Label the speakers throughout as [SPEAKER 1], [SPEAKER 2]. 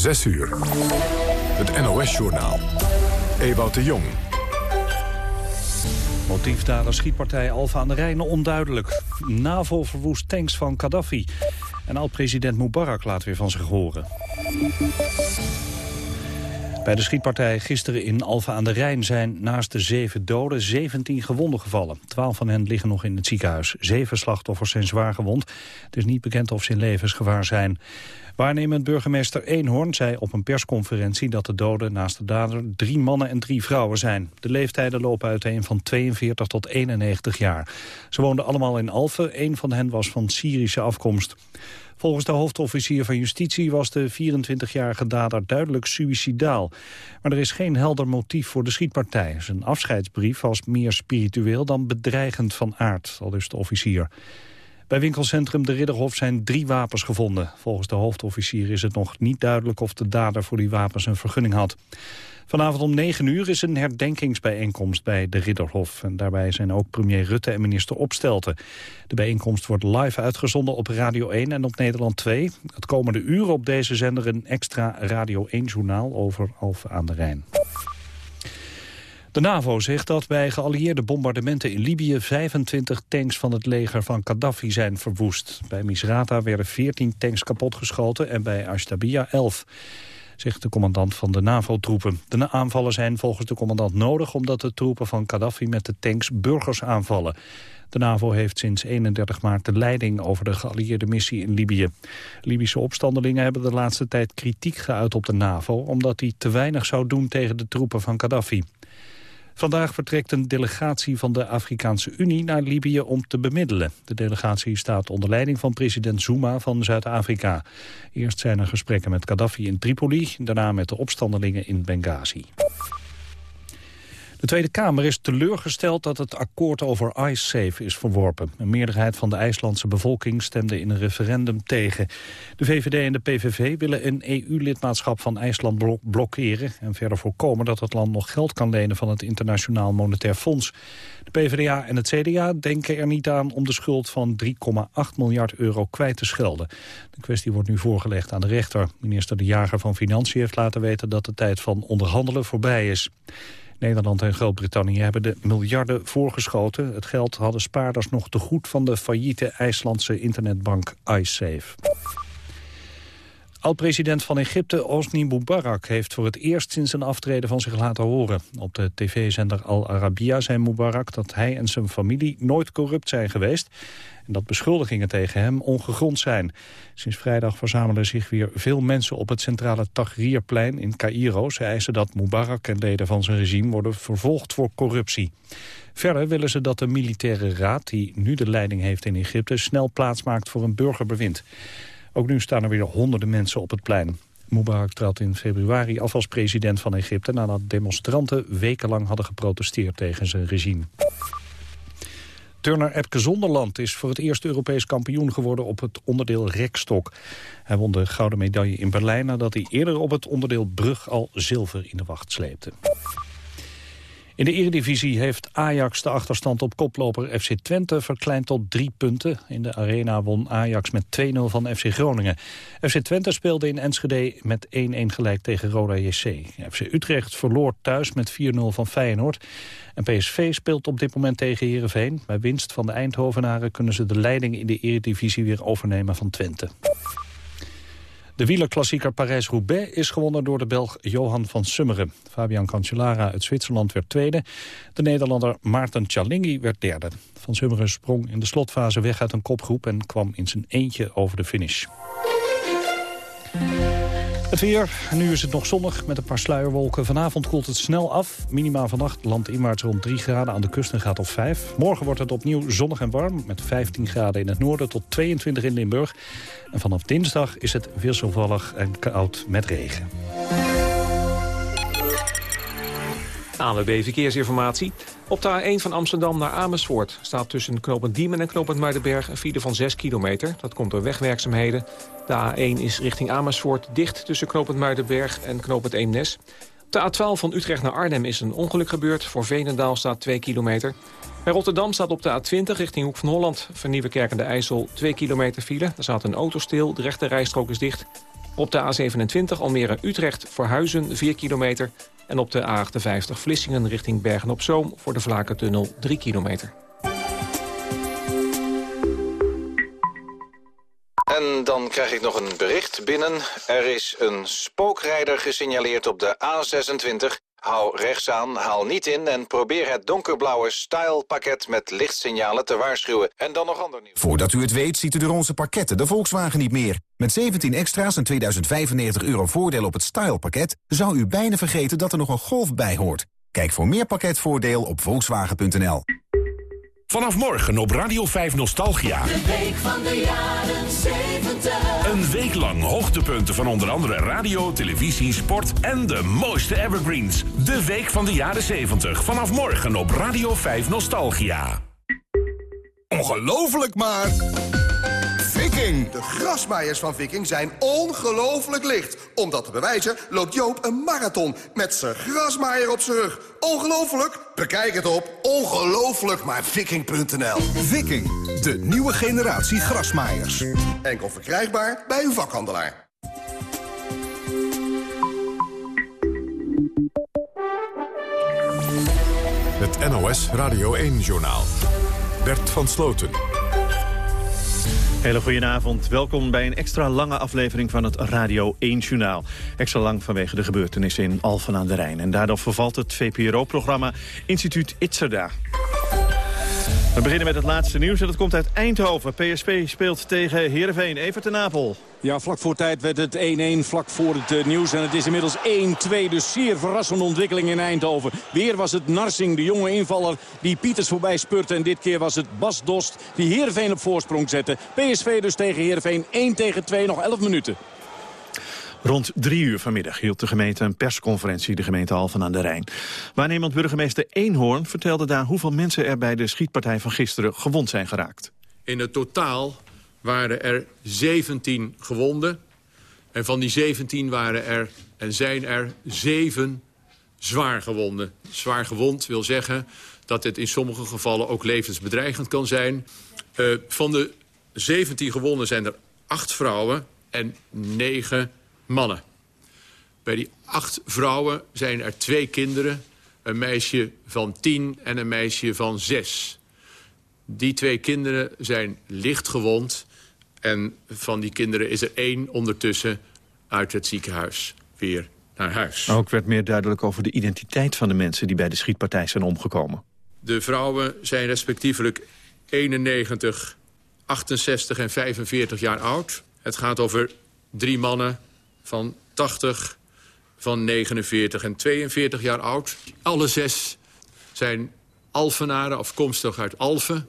[SPEAKER 1] 6 uur. Het NOS-journaal. Ewout de Jong.
[SPEAKER 2] Motiefdader schietpartij Alfa aan de Rijn onduidelijk. NAVO verwoest tanks van Gaddafi. En oud-president Mubarak laat weer van zich horen. Bij de schietpartij gisteren in Alfa aan de Rijn zijn naast de zeven doden 17 gewonden gevallen. Twaalf van hen liggen nog in het ziekenhuis. Zeven slachtoffers zijn zwaar gewond. Het is niet bekend of ze in levensgevaar zijn. Waarnemend burgemeester Eenhoorn zei op een persconferentie dat de doden naast de dader drie mannen en drie vrouwen zijn. De leeftijden lopen uiteen van 42 tot 91 jaar. Ze woonden allemaal in Alphen, een van hen was van Syrische afkomst. Volgens de hoofdofficier van Justitie was de 24-jarige dader duidelijk suicidaal. Maar er is geen helder motief voor de schietpartij. Zijn afscheidsbrief was meer spiritueel dan bedreigend van aard, al dus de officier. Bij winkelcentrum De Ridderhof zijn drie wapens gevonden. Volgens de hoofdofficier is het nog niet duidelijk of de dader voor die wapens een vergunning had. Vanavond om 9 uur is een herdenkingsbijeenkomst bij de Ridderhof. En daarbij zijn ook premier Rutte en minister Opstelten. De bijeenkomst wordt live uitgezonden op Radio 1 en op Nederland 2. Het komende uur op deze zender een extra Radio 1-journaal over Alphen aan de Rijn. De NAVO zegt dat bij geallieerde bombardementen in Libië 25 tanks van het leger van Gaddafi zijn verwoest. Bij Misrata werden 14 tanks kapotgeschoten en bij Ashtabia 11 zegt de commandant van de NAVO-troepen. De aanvallen zijn volgens de commandant nodig omdat de troepen van Gaddafi met de tanks burgers aanvallen. De NAVO heeft sinds 31 maart de leiding over de geallieerde missie in Libië. Libische opstandelingen hebben de laatste tijd kritiek geuit op de NAVO... omdat die te weinig zou doen tegen de troepen van Gaddafi. Vandaag vertrekt een delegatie van de Afrikaanse Unie naar Libië om te bemiddelen. De delegatie staat onder leiding van president Zuma van Zuid-Afrika. Eerst zijn er gesprekken met Gaddafi in Tripoli, daarna met de opstandelingen in Benghazi. De Tweede Kamer is teleurgesteld dat het akkoord over IceSafe is verworpen. Een meerderheid van de IJslandse bevolking stemde in een referendum tegen. De VVD en de PVV willen een EU-lidmaatschap van IJsland blokkeren... en verder voorkomen dat het land nog geld kan lenen van het Internationaal Monetair Fonds. De PvdA en het CDA denken er niet aan om de schuld van 3,8 miljard euro kwijt te schelden. De kwestie wordt nu voorgelegd aan de rechter. Minister De Jager van Financiën heeft laten weten dat de tijd van onderhandelen voorbij is. Nederland en Groot-Brittannië hebben de miljarden voorgeschoten. Het geld hadden spaarders nog te goed van de failliete IJslandse internetbank iSafe. Oud-president van Egypte, Osni Mubarak, heeft voor het eerst sinds zijn aftreden van zich laten horen. Op de tv-zender Al Arabiya zei Mubarak dat hij en zijn familie nooit corrupt zijn geweest en dat beschuldigingen tegen hem ongegrond zijn. Sinds vrijdag verzamelen zich weer veel mensen op het centrale Tahrirplein in Cairo. Ze eisen dat Mubarak en leden van zijn regime worden vervolgd voor corruptie. Verder willen ze dat de militaire raad, die nu de leiding heeft in Egypte, snel plaatsmaakt voor een burgerbewind. Ook nu staan er weer honderden mensen op het plein. Mubarak trad in februari af als president van Egypte... nadat demonstranten wekenlang hadden geprotesteerd tegen zijn regime. Turner Epke Zonderland is voor het eerst Europees kampioen geworden op het onderdeel rekstok. Hij won de gouden medaille in Berlijn nadat hij eerder op het onderdeel brug al zilver in de wacht sleepte. In de Eredivisie heeft Ajax de achterstand op koploper FC Twente verkleind tot drie punten. In de arena won Ajax met 2-0 van FC Groningen. FC Twente speelde in Enschede met 1-1 gelijk tegen Roda JC. FC Utrecht verloor thuis met 4-0 van Feyenoord. En PSV speelt op dit moment tegen Heerenveen. Bij winst van de Eindhovenaren kunnen ze de leiding in de Eredivisie weer overnemen van Twente. De wielerklassieker Parijs-Roubaix is gewonnen door de Belg Johan van Summeren. Fabian Cancellara uit Zwitserland werd tweede. De Nederlander Maarten Cialinghi werd derde. Van Summeren sprong in de slotfase weg uit een kopgroep... en kwam in zijn eentje over de finish. Het weer, nu is het nog zonnig met een paar sluierwolken. Vanavond koelt het snel af. Minima vannacht landinwaarts rond 3 graden, aan de kust een graad of 5. Morgen wordt het opnieuw zonnig en warm, met 15 graden in het noorden tot 22 in Limburg. En vanaf dinsdag is het wisselvallig en koud met regen.
[SPEAKER 3] ANWB Verkeersinformatie. Op de A1 van Amsterdam naar Amersfoort staat tussen knooppunt Diemen en knooppunt Muidenberg een file van 6 kilometer. Dat komt door wegwerkzaamheden. De A1 is richting Amersfoort dicht tussen knooppunt Muidenberg en knooppunt Eemnes. Op de A12 van Utrecht naar Arnhem is een ongeluk gebeurd. Voor Veenendaal staat 2 kilometer. Bij Rotterdam staat op de A20 richting Hoek van Holland... van Nieuwekerk en de IJssel 2 kilometer file. Er staat een auto stil, de rechte rijstrook is dicht. Op de A27 Almere-Utrecht voor Huizen 4 kilometer. En op de A58 Vlissingen richting Bergen-op-Zoom... voor de Vlakentunnel 3 kilometer.
[SPEAKER 4] En dan krijg ik nog een bericht binnen. Er is een spookrijder gesignaleerd op de A26. Hou rechts aan, haal niet in en probeer het donkerblauwe style-pakket met lichtsignalen te waarschuwen. En dan nog ander nieuws.
[SPEAKER 5] Voordat u het weet ziet u de onze pakketten de Volkswagen niet meer. Met 17 extra's en 2095 euro voordeel op het style-pakket... zou u bijna vergeten dat er nog een golf bij hoort. Kijk voor meer pakketvoordeel op volkswagen.nl.
[SPEAKER 6] Vanaf morgen op Radio 5 Nostalgia.
[SPEAKER 7] De week van de jaren 70.
[SPEAKER 6] Een week lang hoogtepunten van onder andere radio, televisie, sport en de mooiste evergreens. De week van de jaren 70. Vanaf morgen op Radio 5 Nostalgia.
[SPEAKER 8] Ongelooflijk maar... Viking! De grasmaaiers van Viking zijn ongelooflijk licht. Om dat te bewijzen loopt Joop een marathon met zijn grasmaaier op zijn rug. Ongelooflijk? Bekijk het op ongelooflijkmaarviking.nl
[SPEAKER 9] Viking, de nieuwe generatie grasmaaiers.
[SPEAKER 8] Enkel verkrijgbaar bij uw vakhandelaar.
[SPEAKER 1] Het NOS Radio 1-journaal. Bert van Sloten.
[SPEAKER 10] Hele goedenavond. Welkom bij een extra lange aflevering van het Radio 1 Journaal. Extra lang vanwege de gebeurtenissen in Alphen aan de Rijn. En daardoor vervalt het VPRO-programma Instituut Itzerda. We beginnen met het laatste nieuws en dat komt uit Eindhoven. PSV speelt tegen Heerenveen. Evert de Napel.
[SPEAKER 11] Ja, vlak voor tijd werd het 1-1, vlak voor het uh, nieuws. En het is inmiddels 1-2, dus zeer verrassende ontwikkeling in Eindhoven. Weer was het Narsing, de jonge invaller, die Pieters voorbij spurte. En dit keer was het Bas Dost die Heerenveen op voorsprong zette. PSV dus tegen Heerenveen, 1 tegen 2, nog 11 minuten.
[SPEAKER 10] Rond drie uur vanmiddag hield de gemeente een persconferentie, de gemeente Alphen aan de Rijn. Waarnemend burgemeester Eenhoorn vertelde daar hoeveel mensen er bij de schietpartij van gisteren gewond zijn geraakt.
[SPEAKER 12] In het totaal waren er 17 gewonden. En van die 17 waren er en zijn er 7 zwaar gewonden. Zwaar gewond wil zeggen dat het in sommige gevallen ook levensbedreigend kan zijn. Uh, van de 17 gewonden zijn er 8 vrouwen en 9 mannen. Bij die 8 vrouwen zijn er twee kinderen. Een meisje van 10 en een meisje van 6. Die twee kinderen zijn licht gewond. En van die kinderen is er één ondertussen uit het ziekenhuis weer naar huis.
[SPEAKER 10] Ook werd meer duidelijk over de identiteit van de mensen... die bij de schietpartij zijn omgekomen.
[SPEAKER 12] De vrouwen zijn respectievelijk 91, 68 en 45 jaar oud. Het gaat over drie mannen van 80, van 49 en 42 jaar oud. Alle zes zijn Alfenaren, afkomstig uit Alphen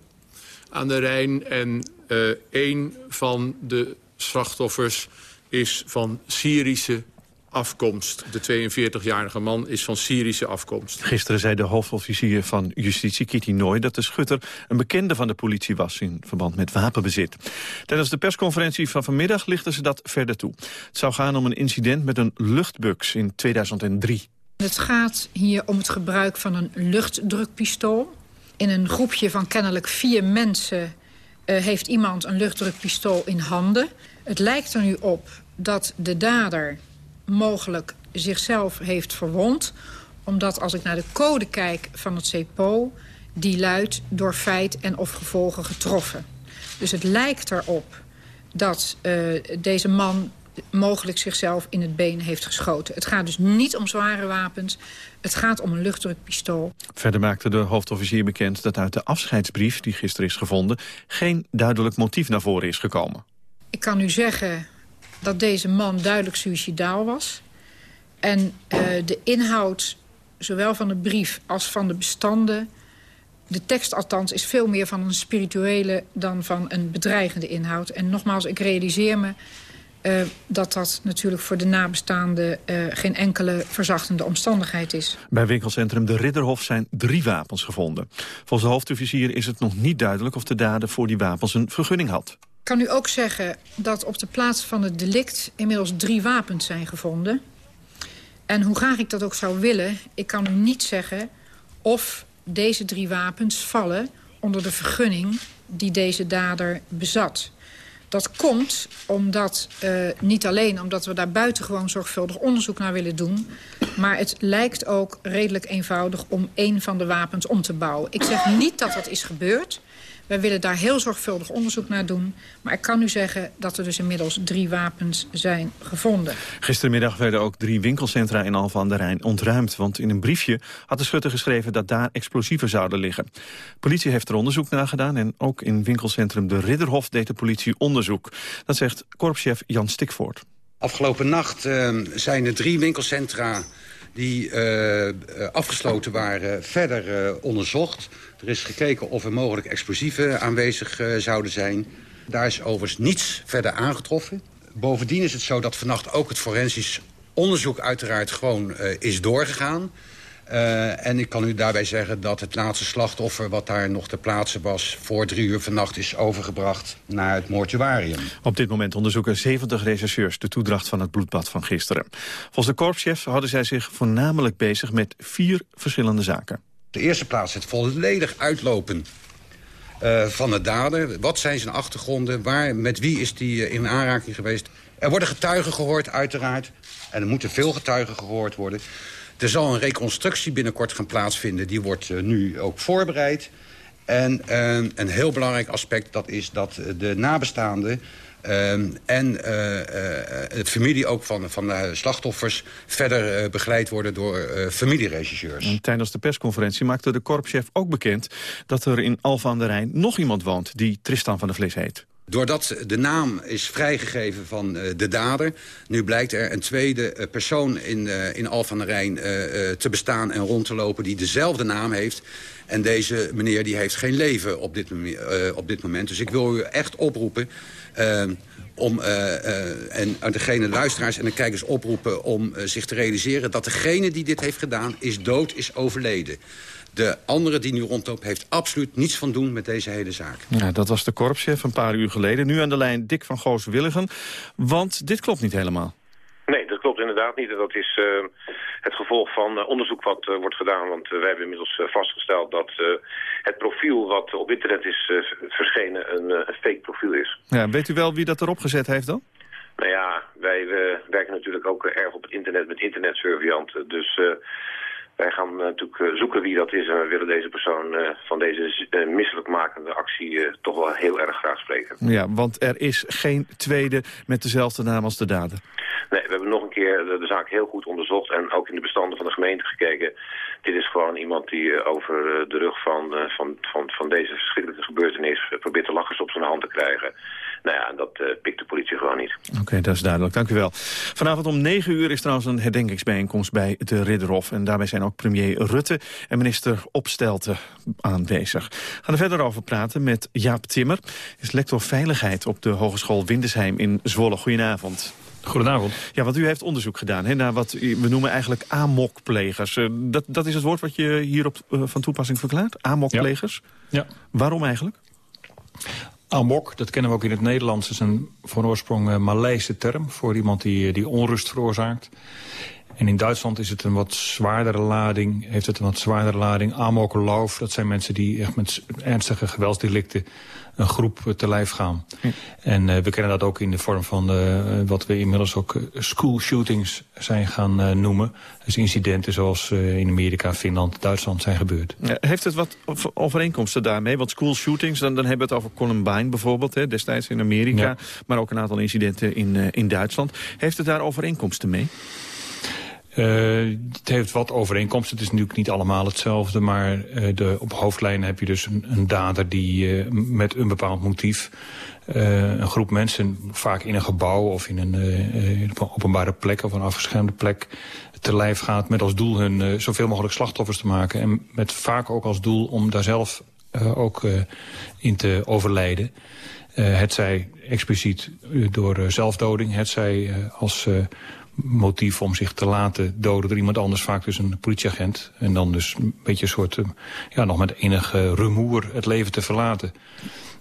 [SPEAKER 12] aan de Rijn. En uh, een van de slachtoffers is van Syrische afkomst. De 42-jarige man is van Syrische afkomst.
[SPEAKER 10] Gisteren zei de hoofdofficier van Justitie, Kitty Nooy... dat de schutter een bekende van de politie was in verband met wapenbezit. Tijdens de persconferentie van vanmiddag lichten ze dat verder toe. Het zou gaan om een incident met een luchtbux in 2003.
[SPEAKER 13] Het gaat hier om het gebruik van een luchtdrukpistool. In een groepje van kennelijk vier mensen uh, heeft iemand een luchtdrukpistool in handen. Het lijkt er nu op dat de dader mogelijk zichzelf heeft verwond. Omdat als ik naar de code kijk van het CEPO... die luidt door feit en of gevolgen getroffen. Dus het lijkt erop dat uh, deze man mogelijk zichzelf in het been heeft geschoten. Het gaat dus niet om zware wapens. Het gaat om een luchtdrukpistool.
[SPEAKER 10] Verder maakte de hoofdofficier bekend dat uit de afscheidsbrief... die gisteren is gevonden, geen duidelijk motief naar voren is gekomen.
[SPEAKER 13] Ik kan u zeggen dat deze man duidelijk suicidaal was. En uh, de inhoud, zowel van de brief als van de bestanden... de tekst althans is veel meer van een spirituele dan van een bedreigende inhoud. En nogmaals, ik realiseer me uh, dat dat natuurlijk voor de nabestaanden uh, geen enkele verzachtende omstandigheid is.
[SPEAKER 10] Bij winkelcentrum De Ridderhof zijn drie wapens gevonden. Volgens de hoofdofficier is het nog niet duidelijk of de dader voor die wapens een vergunning had.
[SPEAKER 13] Kan u ook zeggen dat op de plaats van het delict inmiddels drie wapens zijn gevonden. En hoe graag ik dat ook zou willen, ik kan u niet zeggen of deze drie wapens vallen onder de vergunning die deze dader bezat. Dat komt omdat, uh, niet alleen omdat we daar buitengewoon zorgvuldig onderzoek naar willen doen... maar het lijkt ook redelijk eenvoudig om één van de wapens om te bouwen. Ik zeg niet dat dat is gebeurd... Wij willen daar heel zorgvuldig onderzoek naar doen. Maar ik kan u zeggen dat er dus inmiddels drie wapens zijn gevonden.
[SPEAKER 10] Gistermiddag werden ook drie winkelcentra in Alphen aan de Rijn ontruimd. Want in een briefje had de schutter geschreven dat daar explosieven zouden liggen. Politie heeft er onderzoek naar gedaan. En ook in winkelcentrum De Ridderhof deed de politie onderzoek. Dat zegt korpschef Jan Stikvoort.
[SPEAKER 14] Afgelopen nacht uh, zijn er drie winkelcentra die uh, afgesloten waren verder uh, onderzocht. Er is gekeken of er mogelijk explosieven aanwezig uh, zouden zijn. Daar is overigens niets verder aangetroffen. Bovendien is het zo dat vannacht ook het forensisch onderzoek uiteraard gewoon is doorgegaan. Uh, en ik kan u daarbij zeggen dat het laatste slachtoffer... wat daar nog ter plaatse was voor drie uur vannacht... is overgebracht naar het mortuarium.
[SPEAKER 10] Op dit moment onderzoeken 70 rechercheurs... de toedracht van het bloedbad van gisteren. Volgens de korpschef hadden zij zich voornamelijk bezig... met vier verschillende zaken.
[SPEAKER 14] De eerste plaats het volledig uitlopen uh, van de dader. Wat zijn zijn achtergronden? Waar, met wie is hij in aanraking geweest? Er worden getuigen gehoord, uiteraard. En er moeten veel getuigen gehoord worden... Er zal een reconstructie binnenkort gaan plaatsvinden. Die wordt uh, nu ook voorbereid. En uh, een heel belangrijk aspect dat is dat de nabestaanden... Uh, en de familie ook van, van de slachtoffers verder begeleid worden door familieregisseurs.
[SPEAKER 10] En tijdens de persconferentie maakte de korpschef ook bekend dat er in Alphen aan de Rijn nog iemand woont die Tristan van de Vlees heet.
[SPEAKER 14] Doordat de naam is vrijgegeven van uh, de dader... nu blijkt er een tweede uh, persoon in, uh, in Al van der Rijn te bestaan en rond te lopen... die dezelfde naam heeft. En deze meneer die heeft geen leven op dit, op dit moment. Dus ik wil u echt oproepen... om, en degene luisteraars en de kijkers oproepen om zich te realiseren... dat degene die dit heeft gedaan is dood, is overleden. De andere die nu rondloopt heeft absoluut niets van doen met deze hele zaak.
[SPEAKER 10] Ja, dat was de korpschef een paar uur geleden. Nu aan de lijn Dick van Goos-Willigen. Want dit klopt niet helemaal.
[SPEAKER 15] Nee, dat klopt inderdaad niet. Dat is uh, het gevolg van uh, onderzoek wat uh, wordt gedaan. Want wij hebben inmiddels vastgesteld dat het profiel wat op internet is verschenen een, een fake profiel is.
[SPEAKER 10] Ja, weet u wel wie dat erop gezet heeft dan?
[SPEAKER 15] Nou ja, wij werken natuurlijk ook erg op het internet met internetsurveillanten. Dus wij gaan natuurlijk eh, zoeken wie dat is en we willen deze persoon eh, van deze eh, misselijkmakende actie toch wel heel erg graag spreken.
[SPEAKER 10] Ja, want er is geen tweede met dezelfde naam als de dader.
[SPEAKER 15] Nee, we hebben nog een keer de, de, zaak heel goed onderzocht en ook in de bestanden van de gemeente gekeken. Dit is gewoon iemand die over de rug van, van, van, van deze verschrikkelijke gebeurtenis probeert de lachers op zijn hand te krijgen. Nou ja, dat uh, pikt de politie gewoon niet.
[SPEAKER 10] Oké, dat is duidelijk. Dank u wel. Vanavond om 9 uur is trouwens een herdenkingsbijeenkomst bij de Ridderhof. En daarbij zijn ook premier Rutte en minister Opstelten aanwezig. We gaan er verder over praten met Jaap Timmer. is lector Veiligheid op de Hogeschool Windesheim in Zwolle. Goedenavond.
[SPEAKER 16] Goedenavond.
[SPEAKER 10] Ja, want u heeft onderzoek gedaan hè, naar wat we noemen eigenlijk amokplegers. Uh, dat, dat is het woord wat je hierop uh, van toepassing verklaart? Amokplegers?
[SPEAKER 16] Ja. ja.
[SPEAKER 10] Waarom eigenlijk?
[SPEAKER 16] Amok, dat kennen we ook in het Nederlands, is een van oorsprong uh, Maleise term... voor iemand die, die onrust veroorzaakt. En in Duitsland is het een wat zwaardere lading, heeft het een wat zwaardere lading. Amoklauf, dat zijn mensen die echt met ernstige geweldsdelicten een groep te lijf gaan. Hm. En uh, we kennen dat ook in de vorm van uh, wat we inmiddels ook school shootings zijn gaan uh, noemen. Dus incidenten zoals in Amerika, Finland, Duitsland zijn gebeurd.
[SPEAKER 10] Ja, heeft het wat overeenkomsten daarmee? Want school shootings, dan, dan hebben we het over Columbine bijvoorbeeld, hè, destijds in Amerika. Ja. Maar ook een aantal incidenten in, in Duitsland. Heeft het daar overeenkomsten mee?
[SPEAKER 16] Uh, het heeft wat overeenkomsten. Het is natuurlijk niet allemaal hetzelfde. Maar uh, de, op hoofdlijnen heb je dus een, een dader die uh, met een bepaald motief... een groep mensen vaak in een gebouw of in een op een openbare plek... of een afgeschermde plek te lijf gaat met als doel hun zoveel mogelijk slachtoffers te maken. En met vaak ook als doel om daar zelf ook in te overlijden. het zij expliciet door zelfdoding, het zij als motief om zich te laten doden door iemand anders. Vaak dus een politieagent. En dan dus een beetje een soort, eh, ja, nog met enige rumoer het leven te verlaten.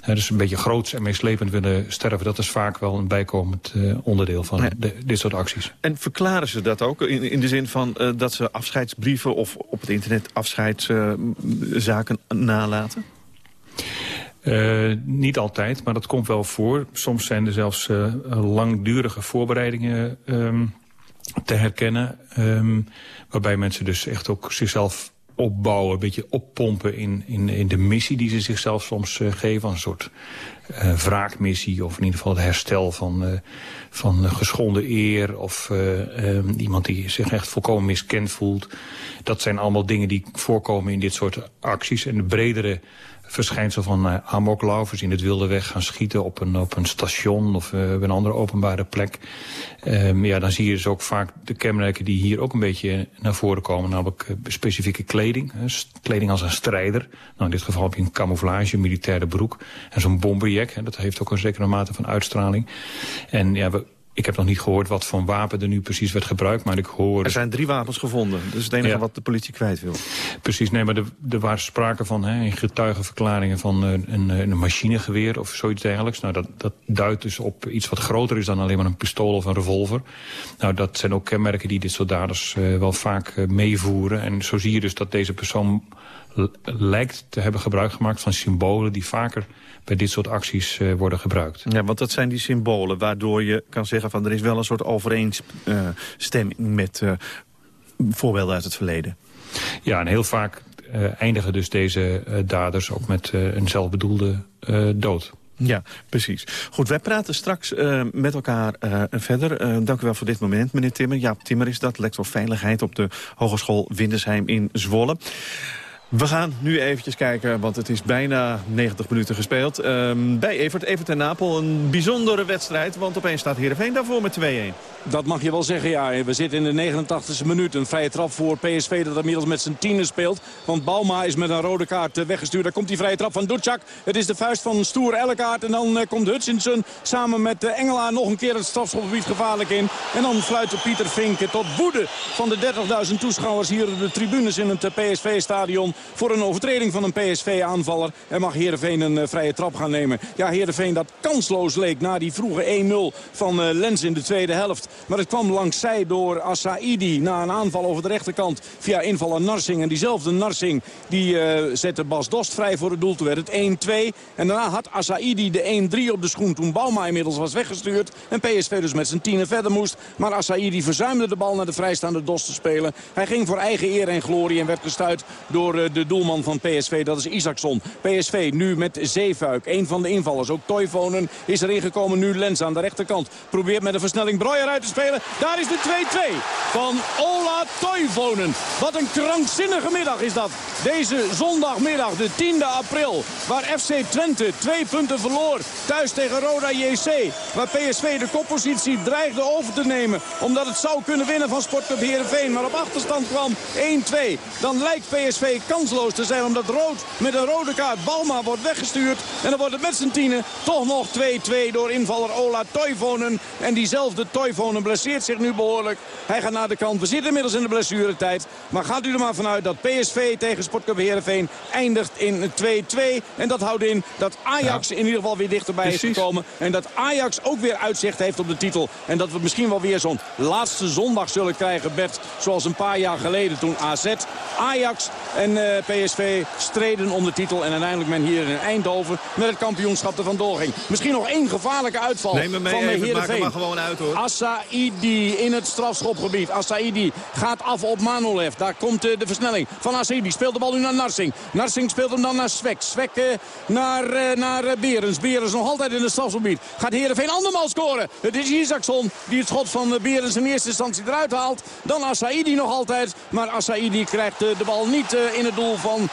[SPEAKER 16] He, dus een beetje groots en meeslepend willen sterven. Dat is vaak wel een bijkomend uh, onderdeel van de, dit soort acties.
[SPEAKER 10] En verklaren ze dat ook? In, in de zin van uh, dat ze afscheidsbrieven of op het internet afscheidszaken uh, nalaten?
[SPEAKER 16] Uh, niet altijd, maar dat komt wel voor. Soms zijn er zelfs uh, langdurige voorbereidingen um, te herkennen. Um, waarbij mensen dus echt ook zichzelf opbouwen, een beetje oppompen in, in, in de missie die ze zichzelf soms uh, geven. Een soort uh, wraakmissie of in ieder geval het herstel van, uh, van geschonden eer. Of um, iemand die zich echt volkomen miskend voelt. Dat zijn allemaal dingen die voorkomen in dit soort acties. En de bredere verschijnsel van uh, amoklovers in het wilde weg gaan schieten op een, op een station of uh, op een andere openbare plek. Um, ja, dan zie je dus ook vaak de kenmerken die hier ook een beetje naar voren komen, namelijk uh, specifieke kleding. Kleding als een strijder. Nou, in dit geval heb je een camouflage, een militaire broek en zo'n bomberjack. dat heeft ook een zekere mate van uitstraling. En ja, we, ik heb nog niet gehoord wat voor wapen er nu precies werd gebruikt, maar ik hoor...
[SPEAKER 10] Er zijn drie wapens gevonden, dus het enige ja. wat de politie kwijt wil.
[SPEAKER 16] Precies, nee, maar er, er was sprake van hè, in getuigenverklaringen van een, een, een machinegeweer of zoiets dergelijks. Nou, dat, dat duidt dus op iets wat groter is dan alleen maar een pistool of een revolver. Nou, dat zijn ook kenmerken die dit soort daders uh, wel vaak uh, meevoeren. En zo zie je dus dat deze persoon lijkt te hebben gebruik gemaakt van symbolen die vaker bij dit soort acties uh, worden gebruikt.
[SPEAKER 10] Ja, want dat zijn die symbolen waardoor je kan zeggen van er is wel een soort overeenstemming met uh, voorbeelden uit het verleden.
[SPEAKER 16] Ja, en heel vaak uh, eindigen dus deze daders ook met een zelfbedoelde dood.
[SPEAKER 10] Ja, precies. Goed, wij praten straks uh, met elkaar uh, verder. Uh, dank u wel voor dit moment, meneer Timmer. Jaap Timmer is dat, lector Veiligheid op de Hogeschool Windersheim in Zwolle. We gaan nu eventjes kijken, want het is bijna 90 minuten gespeeld. Um, bij Evert, Evert en Napel, een bijzondere wedstrijd. Want opeens staat Heerenveen daarvoor met 2-1.
[SPEAKER 11] Dat mag je wel zeggen, ja. We zitten in de 89e minuut. Een vrije trap voor PSV dat inmiddels met zijn tienen speelt. Want Bauma is met een rode kaart weggestuurd. Daar komt die vrije trap van Ducjak. Het is de vuist van Stoer Elkaart. En dan uh, komt Hutchinson samen met uh, Engelaar nog een keer het strafschopgebied gevaarlijk in. En dan fluit Pieter Vink tot woede van de 30.000 toeschouwers hier op de tribunes in het PSV-stadion voor een overtreding van een PSV-aanvaller. En mag Heerenveen een uh, vrije trap gaan nemen. Ja, Heerenveen dat kansloos leek na die vroege 1-0 van uh, Lens in de tweede helft. Maar het kwam langs zij door Assaidi na een aanval over de rechterkant via invaller Narsing. En diezelfde Narsing die uh, zette Bas Dost vrij voor het doel. Toen werd het 1-2. En daarna had Assaidi de 1-3 op de schoen toen Bauma inmiddels was weggestuurd. En PSV dus met zijn tienen verder moest. Maar Assaidi verzuimde de bal naar de vrijstaande Dost te spelen. Hij ging voor eigen eer en glorie en werd gestuurd door de doelman van PSV. Dat is Isaacson. PSV nu met Zeefuik. Een van de invallers. Ook Toivonen is erin gekomen. Nu Lens aan de rechterkant. Probeert met een versnelling Breuer uit te spelen. Daar is de 2-2 van Ola Toivonen. Wat een krankzinnige middag is dat. Deze zondagmiddag, de 10e april. Waar FC Twente twee punten verloor. Thuis tegen Roda JC. Waar PSV de koppositie dreigde over te nemen. Omdat het zou kunnen winnen van Sportclub Heerenveen. Maar op achterstand kwam 1-2. Dan lijkt PSV kansloos te zijn. Omdat Rood met een rode kaart Balma wordt weggestuurd. En dan wordt het met z'n tienen toch nog 2-2 door invaller Ola Toivonen. En diezelfde Toivonen blesseert zich nu behoorlijk. Hij gaat naar de kant. We zitten inmiddels in de blessuretijd. Maar gaat u er maar vanuit dat PSV tegen Sportclub Heerenveen eindigt in 2-2. En dat houdt in dat Ajax ja. in ieder geval weer dichterbij Precies. is gekomen. En dat Ajax ook weer uitzicht heeft op de titel. En dat we misschien wel weer zo'n laatste zondag zullen krijgen, Bert. Zoals een paar jaar geleden toen AZ, Ajax en uh, PSV streden om de titel. En uiteindelijk men hier in Eindhoven met het kampioenschap ervan doorging. Misschien nog één gevaarlijke uitval
[SPEAKER 10] Neem me mee
[SPEAKER 11] van de
[SPEAKER 10] even, maar gewoon uit hoor.
[SPEAKER 11] Assaidi in het strafschopgebied. Assaidi gaat af op Manolev. Daar komt uh, de versnelling van Assaidi. Speelt de bal nu naar Narsing. Narsing speelt hem dan naar Swek. Swek uh, naar, naar Berens. Berens nog altijd in het strafschopgebied. Gaat Heerenveen andermaal scoren. Het is Isaacson die het schot van Berens in eerste instantie eruit haalt. Dan Assaidi nog altijd. Maar Assaidi krijgt de bal niet in het doel van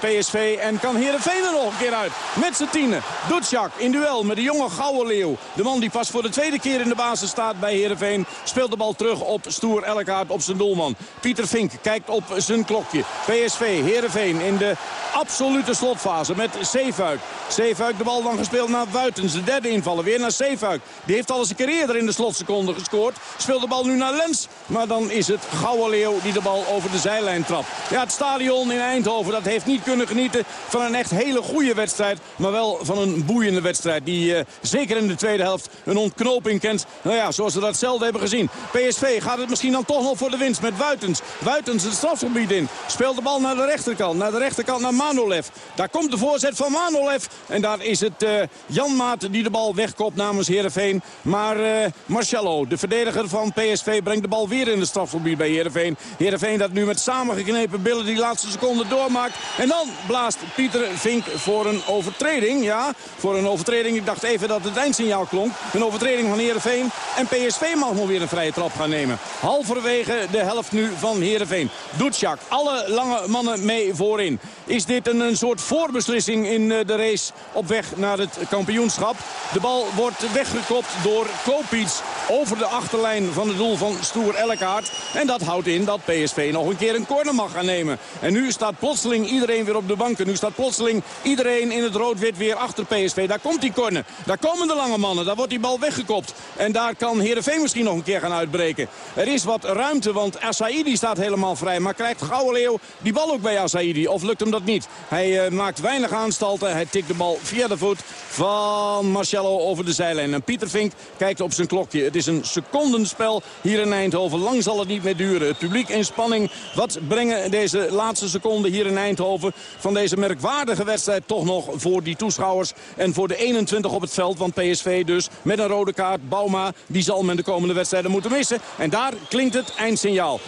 [SPEAKER 11] PSV. En kan Heerenveen er nog een keer uit. Met z'n tienen. Dutsjak in duel met de jonge Gouden Leeuw. De man die pas voor de tweede keer in de basis staat bij Heerenveen. Speelt de bal terug op Stoer Elkaard op zijn doelman. Pieter Vink kijkt op zijn klokje. PSV, Heerenveen in de absolute slotfase met Zeefuik. Zeefuik de bal dan gespeeld naar Wuitens. De derde invallen weer naar Zeefuik. Die heeft al eens een keer eerder in de slotseconde gescoord. Speelt de bal nu naar Lens. Maar dan is het Gouden Leeuw die de bal over de zijlijn trapt. Ja, het stadion In Eindhoven. Dat heeft niet kunnen genieten van een echt hele goede wedstrijd. Maar wel van een boeiende wedstrijd. Die uh, zeker in de tweede helft een ontknoping kent. Nou ja, zoals we dat zelden hebben gezien. PSV gaat het misschien dan toch nog voor de winst met Wuitens. Wuitens het strafgebied in. Speelt de bal naar de rechterkant. Naar de rechterkant naar Manolev. Daar komt de voorzet van Manolev. En daar is het uh, Jan Maat die de bal wegkopt namens Heerenveen. Maar uh, Marcello, de verdediger van PSV, brengt de bal weer in het strafgebied bij Heerenveen. Heerenveen dat nu met samengeknepen billen die laatste seconde doormaakt. En dan blaast Pieter Vink voor een overtreding. Ja, voor een overtreding. Ik dacht even dat het eindsignaal klonk. Een overtreding van Heerenveen. En PSV mag nog weer een vrije trap gaan nemen. Halverwege de helft nu van Heerenveen. Doetjak, alle lange mannen mee voorin. Is dit een, een soort voorbeslissing in eh, de race op weg naar het kampioenschap? De bal wordt weggekopt door Kopiets over de achterlijn van het doel van Stoer Elkaard. En dat houdt in dat PSV nog een keer een corner mag gaan nemen. En nu staat plotseling iedereen weer op de banken. Nu staat plotseling iedereen in het rood-wit weer achter PSV. Daar komt die corner. Daar komen de lange mannen. Daar wordt die bal weggekopt. En daar kan Heerenveen misschien nog een keer gaan uitbreken. Er is wat ruimte, want Asaidi staat helemaal vrij. Maar krijgt Gouden Leeuw die bal ook bij Asaidi? Of lukt hem dat niet? Hij uh, maakt weinig aanstalten. Hij tikt de bal via de voet van Marcello over de zijlijn. En Pieter Vink kijkt op zijn klokje. Het is een secondenspel hier in Eindhoven. Lang zal het niet meer duren. Het publiek in spanning. Wat brengen deze laatste seconden hier in Eindhoven van deze merkwaardige wedstrijd toch nog voor die toeschouwers en voor de 21 op het veld. Want PSV dus met een rode kaart. Bauma, die zal men de komende wedstrijden moeten missen. En daar klinkt het eindsignaal.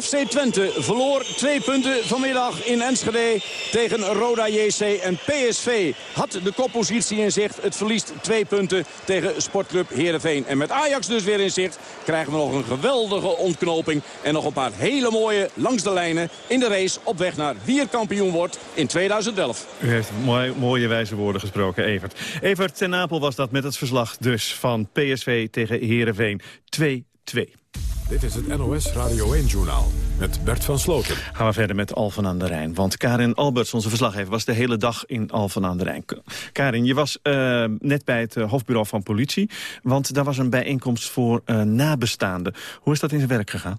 [SPEAKER 11] FC Twente verloor twee punten vanmiddag in Enschede tegen Roda JC. En PSV had de koppositie in zicht. Het verliest twee punten tegen Sportclub Heerenveen. En met Ajax dus weer in zicht krijgen we nog een geweldige ontknoping. En nog een paar hele mooie langs de lijnen in de race op weg naar wie er kampioen wordt in 2011.
[SPEAKER 10] U heeft mooi, mooie wijze woorden gesproken, Evert. Evert ten Napel was dat met het verslag dus van PSV tegen Heerenveen 2-2.
[SPEAKER 1] Dit is het NOS Radio 1-journaal met Bert van Sloten.
[SPEAKER 10] Gaan we verder met Alphen aan de Rijn. Want Karin Alberts, onze verslaggever, was de hele dag in Alphen aan de Rijn. Karin, je was uh, net bij het uh, hoofdbureau van politie. Want daar was een bijeenkomst voor uh, nabestaanden. Hoe is dat in zijn werk gegaan?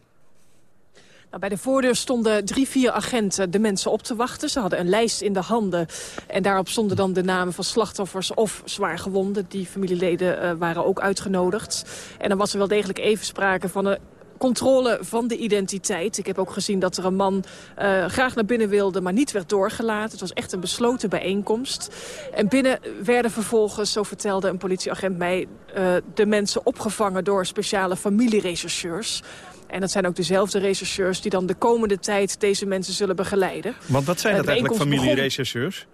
[SPEAKER 17] Nou, bij de voordeur stonden drie, vier agenten de mensen op te wachten. Ze hadden een lijst in de handen. En daarop stonden dan de namen van slachtoffers of zwaargewonden. Die familieleden uh, waren ook uitgenodigd. En dan was er wel degelijk even sprake van een controle van de identiteit. Ik heb ook gezien dat er een man uh, graag naar binnen wilde, maar niet werd doorgelaten. Het was echt een besloten bijeenkomst. En binnen werden vervolgens, zo vertelde een politieagent mij... Uh, de mensen opgevangen door speciale familierechercheurs. En dat zijn ook dezelfde rechercheurs die dan de komende tijd deze mensen zullen begeleiden.
[SPEAKER 10] Want wat zijn dat eigenlijk, familierechercheurs?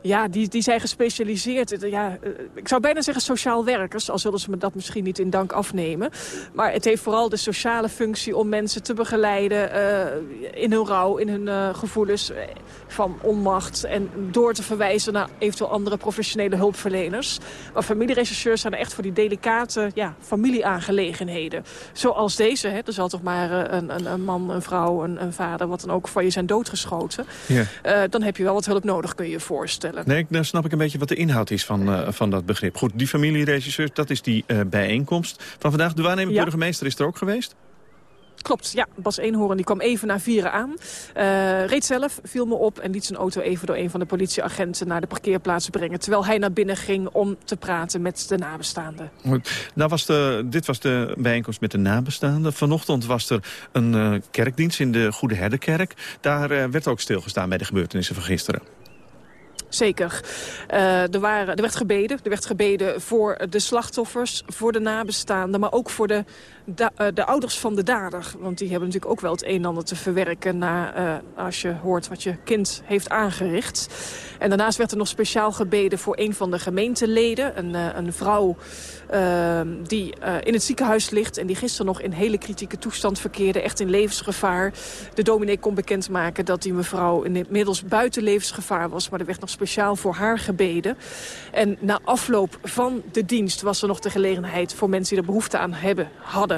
[SPEAKER 17] Ja, die, die zijn gespecialiseerd. Ja, ik zou bijna zeggen sociaal werkers, al zullen ze me dat misschien niet in dank afnemen. Maar het heeft vooral de sociale functie om mensen te begeleiden uh, in hun rouw, in hun uh, gevoelens van onmacht. En door te verwijzen naar eventueel andere professionele hulpverleners. Maar familierechercheurs zijn echt voor die delicate ja, familieaangelegenheden. Zoals deze, hè. er zal toch maar een, een, een man, een vrouw, een, een, vader, wat dan ook van je zijn doodgeschoten. Ja. Uh, dan heb je wel wat hulp nodig, kun je je voorstellen.
[SPEAKER 10] Nee, dan snap ik een beetje wat de inhoud is van, uh, van dat begrip. Goed, die familieregisseur, dat is die uh, bijeenkomst van vandaag. De waarnemend ja. burgemeester is er ook geweest?
[SPEAKER 17] Klopt, ja. Bas Eenhoorn die kwam even na vieren aan. Uh, reed zelf, viel me op en liet zijn auto even door een van de politieagenten naar de parkeerplaats brengen. Terwijl hij naar binnen ging om te praten met de nabestaanden.
[SPEAKER 10] Nou was de, dit was de bijeenkomst met de nabestaanden. Vanochtend was er een uh, kerkdienst in de Goede Herderkerk. Daar uh, werd ook stilgestaan bij de gebeurtenissen van gisteren.
[SPEAKER 17] Zeker. Uh, er, waren, er werd gebeden. Er werd gebeden voor de slachtoffers, voor de nabestaanden... maar ook voor de, de, uh, de ouders van de dader. Want die hebben natuurlijk ook wel het een en ander te verwerken... Na, uh, als je hoort wat je kind heeft aangericht. En daarnaast werd er nog speciaal gebeden voor een van de gemeenteleden. Een, een vrouw die in het ziekenhuis ligt... en die gisteren nog in hele kritieke toestand verkeerde. Echt in levensgevaar. De dominee kon bekendmaken dat die mevrouw inmiddels buiten levensgevaar was... maar er werd nog speciaal voor haar gebeden. En na afloop van de dienst was er nog de gelegenheid voor mensen die er behoefte aan hebben, hadden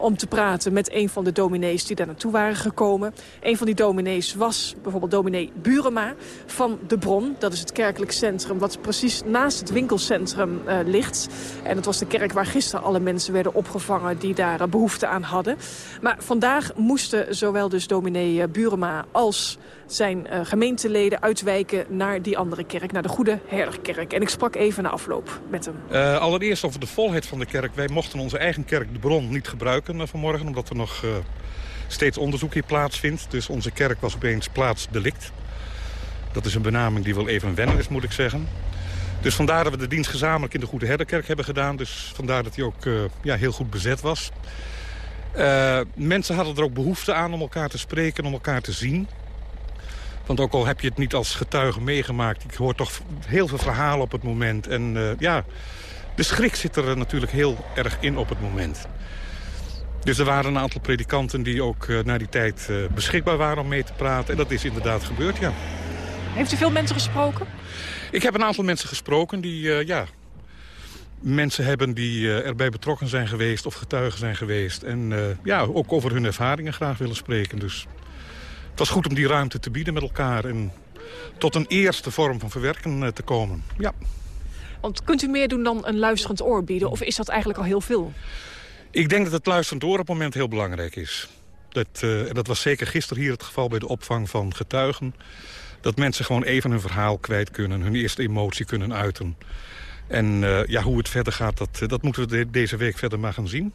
[SPEAKER 17] om te praten met een van de dominees die daar naartoe waren gekomen. Een van die dominees was bijvoorbeeld dominee Burema van De Bron. Dat is het kerkelijk centrum wat precies naast het winkelcentrum uh, ligt. En het was de kerk waar gisteren alle mensen werden opgevangen die daar uh, behoefte aan hadden. Maar vandaag moesten zowel dus dominee uh, Burema als zijn gemeenteleden uitwijken naar die andere kerk, naar de Goede Herderkerk. En ik sprak even na afloop met hem.
[SPEAKER 18] Allereerst over de volheid van de kerk. Wij mochten onze eigen kerk, de bron, niet gebruiken vanmorgen... omdat er nog steeds onderzoek hier plaatsvindt. Dus onze kerk was opeens plaatsdelict. Dat is een benaming die wel even wennen is, moet ik zeggen. Dus vandaar dat we de dienst gezamenlijk in de Goede Herderkerk hebben gedaan. Dus vandaar dat hij ook ja, heel goed bezet was. mensen hadden er ook behoefte aan om elkaar te spreken, om elkaar te zien... Want ook al heb je het niet als getuige meegemaakt... ik hoor toch heel veel verhalen op het moment. En ja, de schrik zit er natuurlijk heel erg in op het moment. Dus er waren een aantal predikanten die ook uh, na die tijd uh, beschikbaar waren om mee te praten. En dat is inderdaad gebeurd, ja.
[SPEAKER 17] Heeft u veel mensen gesproken?
[SPEAKER 18] Ik heb een aantal mensen gesproken die, ja... Mensen hebben die erbij betrokken zijn geweest of getuigen zijn geweest. En ja, ook over hun ervaringen graag willen spreken. Dus het was goed om die ruimte te bieden met elkaar... en tot een eerste vorm van verwerken te komen. Ja.
[SPEAKER 17] Want kunt u meer doen dan een luisterend oor bieden? Of is dat eigenlijk al heel veel?
[SPEAKER 18] Ik denk dat het luisterend oor op het moment heel belangrijk is. Dat, uh, en dat was zeker gisteren hier het geval bij de opvang van getuigen. Dat mensen gewoon even hun verhaal kwijt kunnen. Hun eerste emotie kunnen uiten. En uh, ja, hoe het verder gaat, dat, dat moeten we de, deze week verder maar gaan zien.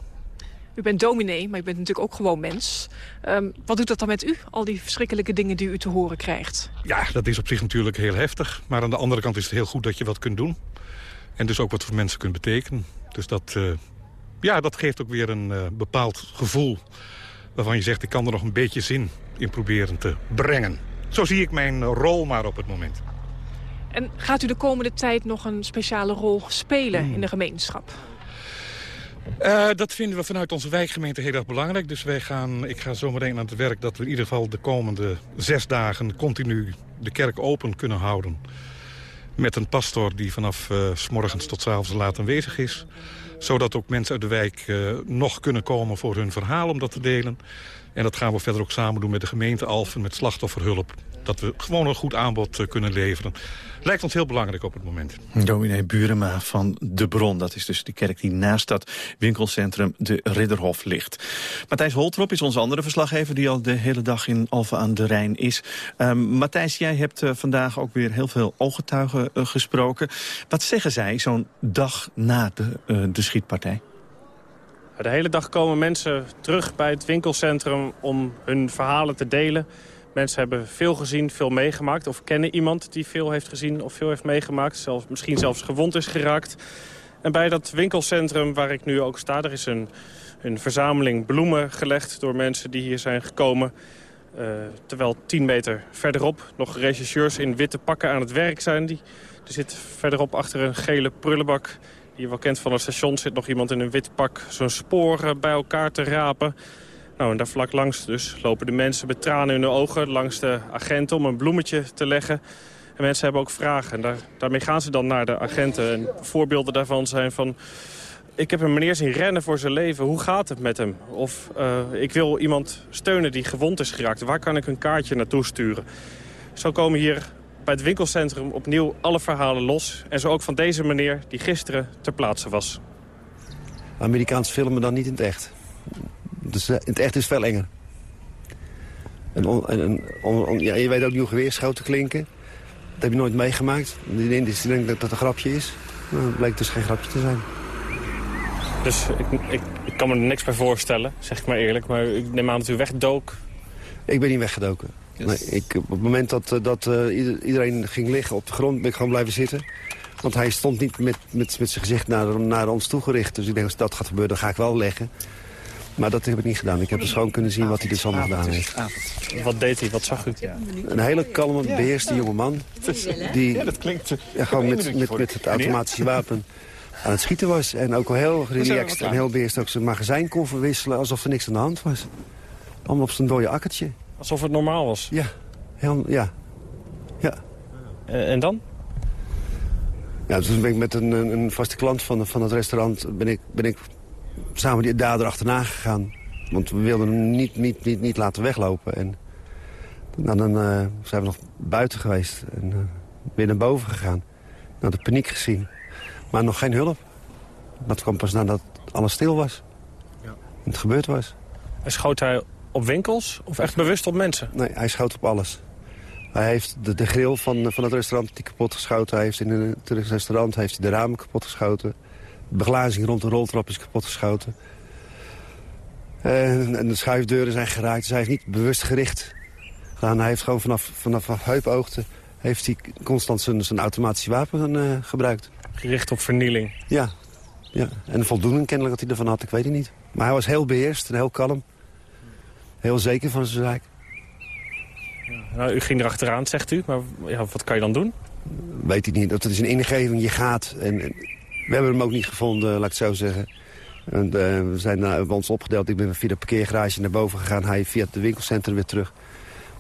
[SPEAKER 17] U bent dominee, maar u bent natuurlijk ook gewoon mens. Um, wat doet dat dan met u, al die verschrikkelijke dingen die u te horen krijgt?
[SPEAKER 18] Ja, dat is op zich natuurlijk heel heftig. Maar aan de andere kant is het heel goed dat je wat kunt doen. En dus ook wat voor mensen kunt betekenen. Dus dat, uh, ja, dat geeft ook weer een uh, bepaald gevoel... waarvan je zegt, ik kan er nog een beetje zin in proberen te brengen. Zo zie ik mijn rol maar op het moment.
[SPEAKER 17] En gaat u de komende tijd nog een speciale rol spelen hmm. in de gemeenschap?
[SPEAKER 18] Uh, dat vinden we vanuit onze wijkgemeente heel erg belangrijk. Dus wij gaan, ik ga zometeen aan het werk dat we in ieder geval de komende zes dagen continu de kerk open kunnen houden. Met een pastor die vanaf uh, s morgens tot s avonds laat aanwezig is. Zodat ook mensen uit de wijk uh, nog kunnen komen voor hun verhaal om dat te delen. En dat gaan we verder ook samen doen met de gemeente Alphen, met slachtofferhulp. Dat we gewoon een goed aanbod uh, kunnen leveren. Lijkt ons heel belangrijk op het moment.
[SPEAKER 10] Dominee Burema van De Bron, dat is dus de kerk die naast dat winkelcentrum de Ridderhof ligt. Matthijs Holtrop is onze andere verslaggever die al de hele dag in Alphen aan de Rijn is. Uh, Matthijs, jij hebt uh, vandaag ook weer heel veel ooggetuigen uh, gesproken. Wat zeggen zij zo'n dag na de, de schietpartij?
[SPEAKER 19] De hele dag komen mensen terug bij het winkelcentrum om hun verhalen te delen. Mensen hebben veel gezien, veel meegemaakt. Of kennen iemand die veel heeft gezien of veel heeft meegemaakt. Zelfs, misschien zelfs gewond is geraakt. En bij dat winkelcentrum waar ik nu ook sta... er is een, een verzameling bloemen gelegd door mensen die hier zijn gekomen. Uh, terwijl tien meter verderop nog rechercheurs in witte pakken aan het werk zijn. Die, er zit verderop achter een gele prullenbak die je wel kent van het station... zit nog iemand in een wit pak zo'n sporen bij elkaar te rapen... Nou, en daar vlak langs dus lopen de mensen met tranen in hun ogen... langs de agenten om een bloemetje te leggen. En mensen hebben ook vragen. En daar, daarmee gaan ze dan naar de agenten. En voorbeelden daarvan zijn van... Ik heb een meneer zien rennen voor zijn leven. Hoe gaat het met hem? Of uh, ik wil iemand steunen die gewond is geraakt. Waar kan ik een kaartje naartoe sturen? Zo komen hier bij het winkelcentrum opnieuw alle verhalen los. En zo ook van deze meneer die gisteren ter plaatse was.
[SPEAKER 20] Amerikaans filmen dan niet in het echt. Dus in het echt is het veel enger. En, on, en on, on, ja, je weet ook niet hoe geweerschoten klinken. Dat heb je nooit meegemaakt. De Indische denkt dat dat een grapje is. Nou, dat bleek dus geen grapje te zijn.
[SPEAKER 19] Dus ik, ik, ik, kan me er niks bij voorstellen, zeg ik maar eerlijk. Maar ik neem aan dat u wegdook.
[SPEAKER 20] Ik ben niet weggedoken. Yes. Nee, ik, op het moment dat, eh, dat uh, iedereen ging liggen op de grond, ben ik gewoon blijven zitten. Want hij stond niet met, met, met zijn gezicht naar, naar ons toegericht. Dus ik denk, als dat gaat gebeuren, dan ga ik wel leggen. Maar dat heb ik niet gedaan. Ik heb dus gewoon kunnen zien wat hij dus allemaal gedaan heeft.
[SPEAKER 19] Wat deed hij? Wat zag u?
[SPEAKER 20] Een hele kalme, beheerste jonge man. Die
[SPEAKER 19] ja, dat klinkt...
[SPEAKER 20] Ja, gewoon met, met, met het automatische wapen aan het schieten was. En ook al heel relaxed en heel beheerst ook zijn magazijn kon verwisselen... alsof er niks aan de hand was. Allemaal op zijn dode akkertje.
[SPEAKER 19] Alsof het normaal was?
[SPEAKER 20] Ja. Heel, ja. ja.
[SPEAKER 19] Uh, en dan?
[SPEAKER 20] Ja, toen ben ik met een, een vaste klant van, van het restaurant ben ik, ben ik zijn we die dader achterna gegaan. Want we wilden hem niet, niet, niet, niet laten weglopen. En nou, dan uh, zijn we nog buiten geweest en uh, weer naar boven gegaan. Nou, de paniek gezien. Maar nog geen hulp. Dat kwam pas nadat alles stil was. Ja. En het gebeurd was.
[SPEAKER 19] En schoot hij op winkels of echt bewust op mensen?
[SPEAKER 20] Nee, hij schoot op alles. Hij heeft de, de grill van, van het restaurant die kapot geschoten. Hij heeft in het restaurant heeft hij de ramen kapot geschoten. De beglazing rond de roltrap is kapot geschoten. En, en de schuifdeuren zijn geraakt. Dus hij heeft niet bewust gericht gedaan. Hij heeft gewoon vanaf, vanaf heupoogte heeft hij constant zijn, zijn automatische wapen uh, gebruikt.
[SPEAKER 19] Gericht op vernieling?
[SPEAKER 20] Ja. ja. En de voldoening kennelijk dat hij ervan had, ik weet het niet. Maar hij was heel beheerst en heel kalm. Heel zeker van zijn zaak.
[SPEAKER 19] Nou, u ging erachteraan, zegt u. Maar ja, wat kan je dan doen?
[SPEAKER 20] Weet ik niet. Dat is een ingeving, je gaat. En, we hebben hem ook niet gevonden, laat ik het zo zeggen. En, uh, we zijn uh, ons opgedeeld. Ik ben via de parkeergarage naar boven gegaan. Hij via het winkelcentrum weer terug.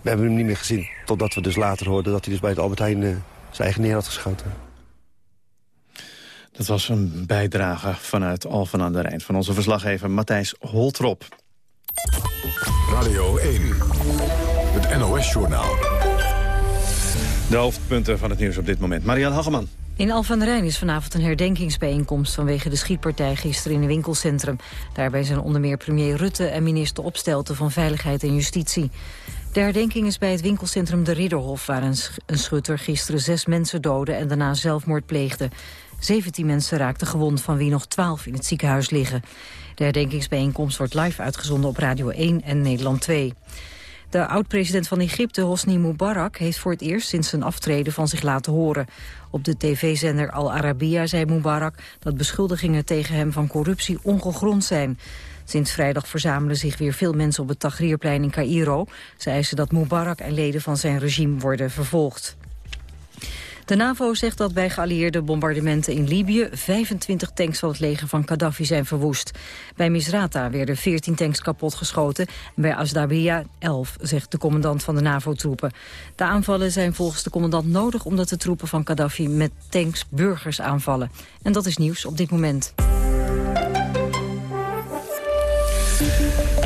[SPEAKER 20] We hebben hem niet meer gezien. Totdat we dus later hoorden dat hij dus bij het Albert Heijn uh, zijn eigen neer had geschoten.
[SPEAKER 10] Dat was een bijdrage vanuit Alphen aan de Rijn... van onze verslaggever Matthijs Holtrop.
[SPEAKER 1] Radio 1, het NOS-journaal.
[SPEAKER 10] De hoofdpunten van het nieuws op dit moment. Marianne Hageman.
[SPEAKER 21] In Al van Rijn is vanavond een herdenkingsbijeenkomst vanwege de schietpartij gisteren in een winkelcentrum. Daarbij zijn onder meer premier Rutte en minister Opstelten van Veiligheid en Justitie. De herdenking is bij het winkelcentrum De Ridderhof... waar een, een schutter gisteren zes mensen doodde en daarna zelfmoord pleegde. 17 mensen raakten gewond, van wie nog 12 in het ziekenhuis liggen. De herdenkingsbijeenkomst wordt live uitgezonden op Radio 1 en Nederland 2. De oud-president van Egypte, Hosni Mubarak, heeft voor het eerst sinds zijn aftreden van zich laten horen. Op de tv-zender Al Arabiya zei Mubarak dat beschuldigingen tegen hem van corruptie ongegrond zijn. Sinds vrijdag verzamelen zich weer veel mensen op het Tahrirplein in Cairo. Ze eisen dat Mubarak en leden van zijn regime worden vervolgd. De NAVO zegt dat bij geallieerde bombardementen in Libië 25 tanks van het leger van Gaddafi zijn verwoest. Bij Misrata werden 14 tanks kapotgeschoten en bij Asdabia 11, zegt de commandant van de NAVO-troepen. De aanvallen zijn volgens de commandant nodig omdat de troepen van Gaddafi met tanks burgers aanvallen. En dat is nieuws op dit moment.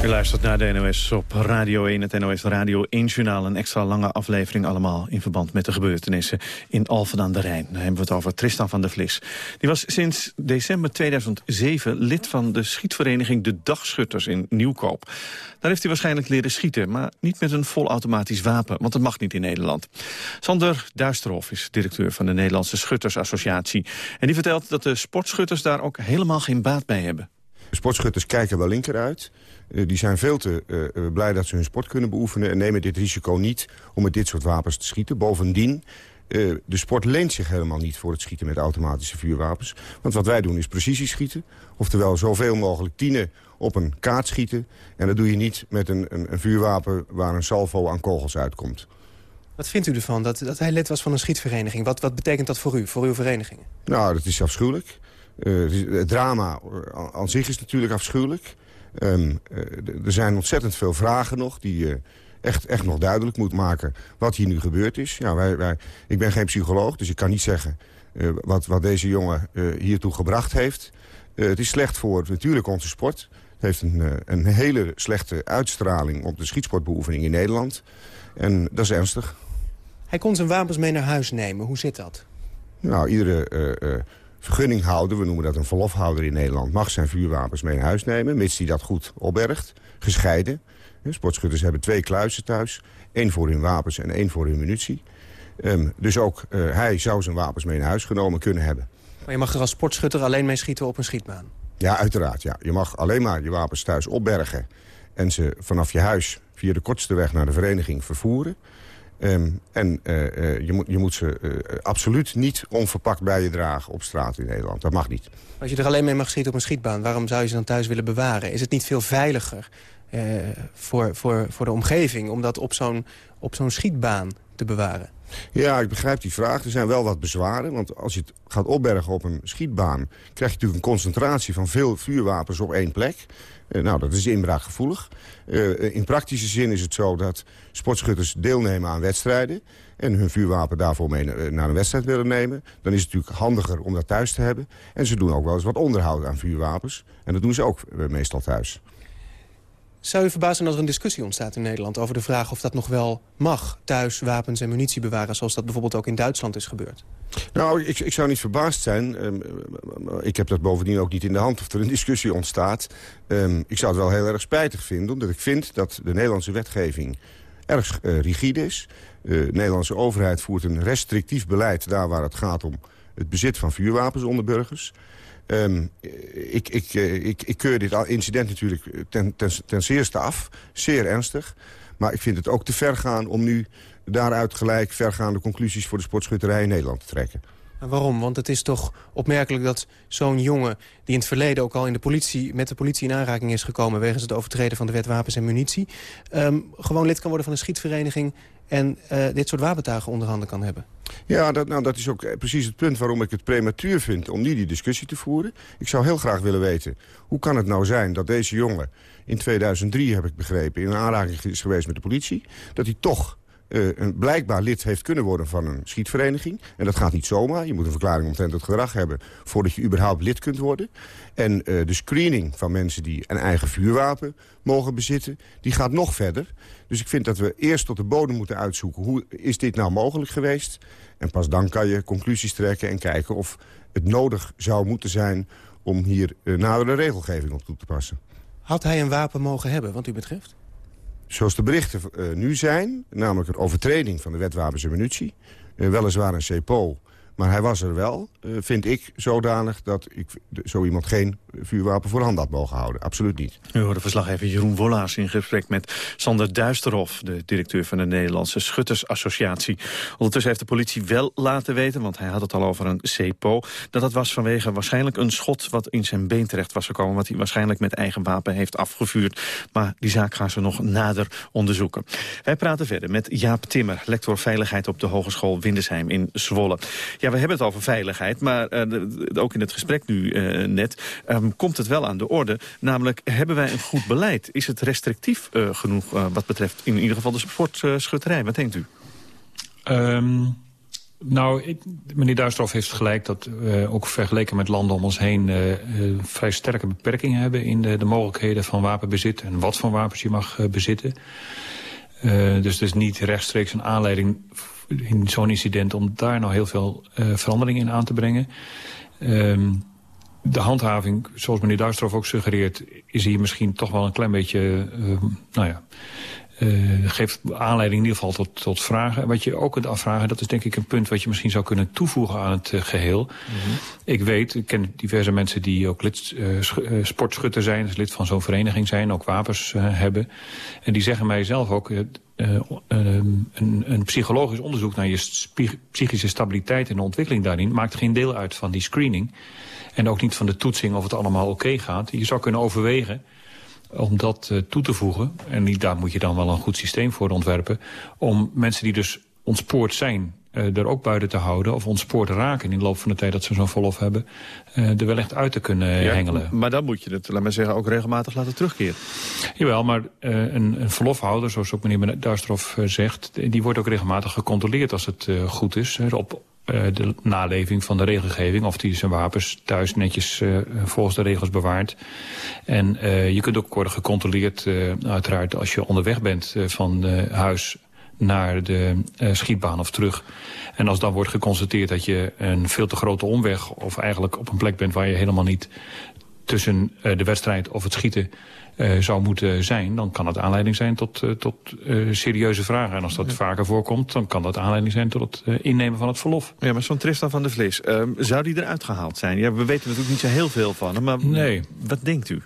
[SPEAKER 10] U luistert naar de NOS op Radio 1, het NOS Radio 1-journaal. Een extra lange aflevering allemaal in verband met de gebeurtenissen in Alphen aan de Rijn. Daar hebben we het over Tristan van der Vlis. Die was sinds december 2007 lid van de schietvereniging De Dagschutters in Nieuwkoop. Daar heeft hij waarschijnlijk leren schieten, maar niet met een volautomatisch wapen, want dat mag niet in Nederland. Sander Duisterhof is directeur van de Nederlandse Schuttersassociatie. En die vertelt dat de sportschutters daar ook helemaal geen baat bij hebben.
[SPEAKER 22] Sportschutters kijken wel linker uit. Uh, die zijn veel te uh, blij dat ze hun sport kunnen beoefenen... en nemen dit risico niet om met dit soort wapens te schieten. Bovendien, uh, de sport leent zich helemaal niet voor het schieten met automatische vuurwapens. Want wat wij doen is precisieschieten. Oftewel zoveel mogelijk tienen op een kaart schieten. En dat doe je niet met een, een, een vuurwapen waar een salvo aan kogels uitkomt.
[SPEAKER 23] Wat vindt u ervan dat, dat hij lid was van een schietvereniging? Wat, wat betekent dat voor u, voor uw vereniging?
[SPEAKER 22] Nou, dat is afschuwelijk. Het drama aan zich is natuurlijk afschuwelijk. Um, uh, er zijn ontzettend veel vragen nog die je echt, echt nog duidelijk moet maken wat hier nu gebeurd is. Ja, wij, wij, ik ben geen psycholoog, dus ik kan niet zeggen uh, wat, wat deze jongen hiertoe gebracht heeft. het is slecht voor natuurlijk onze sport. Het heeft een, een hele slechte uitstraling op de schietsportbeoefening in Nederland. En dat is ernstig.
[SPEAKER 23] Hij kon zijn wapens mee naar huis nemen. Hoe zit dat?
[SPEAKER 22] Nou, iedere vergunninghouder, we noemen dat een verlofhouder in Nederland... mag zijn vuurwapens mee naar huis nemen, mits hij dat goed opbergt. Gescheiden. Sportschutters hebben twee kluizen thuis. één voor hun wapens en één voor hun munitie. Um, dus ook uh, hij zou zijn wapens mee naar huis genomen kunnen hebben.
[SPEAKER 23] Maar je mag er als sportschutter alleen mee schieten op een schietbaan?
[SPEAKER 22] Ja, uiteraard. Ja. Je mag alleen maar je wapens thuis opbergen... en ze vanaf je huis via de kortste weg naar de vereniging vervoeren... Um, en uh, uh, je, moet, je moet ze uh, absoluut niet onverpakt bij je dragen op straat in Nederland. Dat mag niet.
[SPEAKER 23] Als je er alleen mee mag schieten op een schietbaan... waarom zou je ze dan thuis willen bewaren? Is het niet veel veiliger voor, voor, voor de omgeving... om dat op zo'n zo'n schietbaan te bewaren.
[SPEAKER 22] Ja, ik begrijp die vraag. Er zijn wel wat bezwaren. Want als je het gaat opbergen op een schietbaan... krijg je natuurlijk een concentratie van veel vuurwapens op één plek. Uh, nou, dat is inbraakgevoelig. Uh, in praktische zin is het zo dat sportschutters deelnemen aan wedstrijden... en hun vuurwapen daarvoor mee naar een wedstrijd willen nemen. Dan is het natuurlijk handiger om dat thuis te hebben. En ze doen ook wel eens wat onderhoud aan vuurwapens. En dat doen ze ook meestal thuis.
[SPEAKER 23] Zou u verbazen als er een discussie ontstaat in Nederland... over de vraag of dat nog wel mag, thuis wapens en munitie bewaren... zoals dat bijvoorbeeld ook in Duitsland is gebeurd?
[SPEAKER 22] Nou, ik, ik zou niet verbaasd zijn. Um, ik heb dat bovendien ook niet in de hand of er een discussie ontstaat. Um, ik zou het wel heel erg spijtig vinden, omdat ik vind dat de Nederlandse wetgeving erg uh, rigide is. De Nederlandse overheid voert een restrictief beleid daar waar het gaat om het bezit van vuurwapens onder burgers. Um, ik, ik, ik, ik keur dit incident natuurlijk ten, ten, zeerste af. Zeer ernstig. Maar ik vind het ook te ver gaan om nu daaruit gelijk vergaande conclusies voor de sportschutterij in Nederland te trekken.
[SPEAKER 23] Maar waarom? Want het is toch opmerkelijk dat zo'n jongen... die in het verleden ook al in de politie, met de politie in aanraking is gekomen... wegens het overtreden van de wet wapens en munitie... Um, gewoon lid kan worden van een schietvereniging... en uh, dit soort wapentuigen onder handen kan hebben.
[SPEAKER 22] Ja, dat, nou, dat is ook precies het punt waarom ik het prematuur vind... om nu die discussie te voeren. Ik zou heel graag willen weten... hoe kan het nou zijn dat deze jongen in 2003, heb ik begrepen... in aanraking is geweest met de politie... dat hij toch een blijkbaar lid heeft kunnen worden van een schietvereniging. En dat gaat niet zomaar. Je moet een verklaring omtrent het gedrag hebben... voordat je überhaupt lid kunt worden. En uh, de screening van mensen die een eigen vuurwapen mogen bezitten... die gaat nog verder. Dus ik vind dat we eerst tot de bodem moeten uitzoeken... hoe is dit nou mogelijk geweest? En pas dan kan je conclusies trekken en kijken of het nodig zou moeten zijn... om hier uh, nadere regelgeving op toe te passen.
[SPEAKER 23] Had hij een wapen mogen hebben, wat u betreft?
[SPEAKER 22] Zoals de berichten uh, nu zijn, namelijk een overtreding van de wet wapens en munitie... Uh, weliswaar een CPO, maar hij was er wel, uh, vind ik zodanig... dat ik zo iemand geen vuurwapen voor hand had mogen houden. Absoluut niet.
[SPEAKER 10] U hoorde verslaggever Jeroen Wollaars in gesprek met Sander Duisterhof... de directeur van de Nederlandse Schuttersassociatie. Ondertussen heeft de politie wel laten weten, want hij had het al over een CPO... dat dat was vanwege waarschijnlijk een schot wat in zijn been terecht was gekomen... wat hij waarschijnlijk met eigen wapen heeft afgevuurd. Maar die zaak gaan ze nog nader onderzoeken. Wij praten verder met Jaap Timmer, lector Veiligheid op de Hogeschool Windesheim in Zwolle. Ja, we hebben het over veiligheid, maar uh, ook in het gesprek nu uh, net... Um, komt het wel aan de orde. Namelijk, hebben wij een goed beleid? Is het restrictief uh, genoeg wat betreft in ieder geval de sportschutterij? wat denkt u?
[SPEAKER 16] Um, nou, meneer Duistroff heeft gelijk dat we ook vergeleken met landen om ons heen... Vrij sterke beperkingen hebben in de, de, mogelijkheden van wapenbezit... en wat voor wapens je mag bezitten. dus het is niet rechtstreeks een aanleiding in zo'n incident... om daar nou heel veel verandering in aan te brengen. Um, de handhaving, zoals meneer Duistroff ook suggereert... is hier misschien toch wel een klein beetje, uh, nou ja... Uh, geeft aanleiding in ieder geval tot, tot vragen. Wat je ook kunt afvragen, dat is denk ik een punt... wat je misschien zou kunnen toevoegen aan het uh, geheel. Mm -hmm. Ik weet, ik ken diverse mensen die ook lid, sportschutter zijn... dus lid van zo'n vereniging zijn, ook wapens hebben. En die zeggen mij zelf ook... een, een, psychologisch onderzoek naar je psychische stabiliteit en de ontwikkeling daarin... maakt geen deel uit van die screening... En ook niet van de toetsing of het allemaal oké gaat. Je zou kunnen overwegen om dat uh, toe te voegen. En daar moet je dan wel een goed systeem voor ontwerpen. Om mensen die dus ontspoord zijn er ook buiten te houden... of ontspoord raken in de loop van de tijd dat ze zo'n verlof hebben... Uh, er wel echt uit te kunnen ja, hengelen.
[SPEAKER 10] Maar dan moet je het, laat maar zeggen, ook regelmatig laten terugkeren.
[SPEAKER 16] Jawel, maar uh, een, een verlofhouder, zoals ook meneer Duistroff zegt... die wordt ook regelmatig gecontroleerd als het goed is... op de naleving van de regelgeving. Of die zijn wapens thuis netjes uh, volgens de regels bewaart. En uh, je kunt ook worden gecontroleerd uh, uiteraard als je onderweg bent van huis naar de schietbaan of terug. En als dan wordt geconstateerd dat je een veel te grote omweg... of eigenlijk op een plek bent waar je helemaal niet tussen de wedstrijd of het schieten uh, zou moeten zijn... dan kan het aanleiding zijn tot, tot serieuze vragen. En als dat ja. vaker voorkomt, dan kan dat aanleiding zijn... tot het innemen van het verlof.
[SPEAKER 10] Ja, maar zo'n Tristan van de Vlees, ehm, zou die eruit gehaald zijn? Ja, we weten natuurlijk niet zo heel veel van hem, maar
[SPEAKER 16] nee.
[SPEAKER 10] wat denkt u?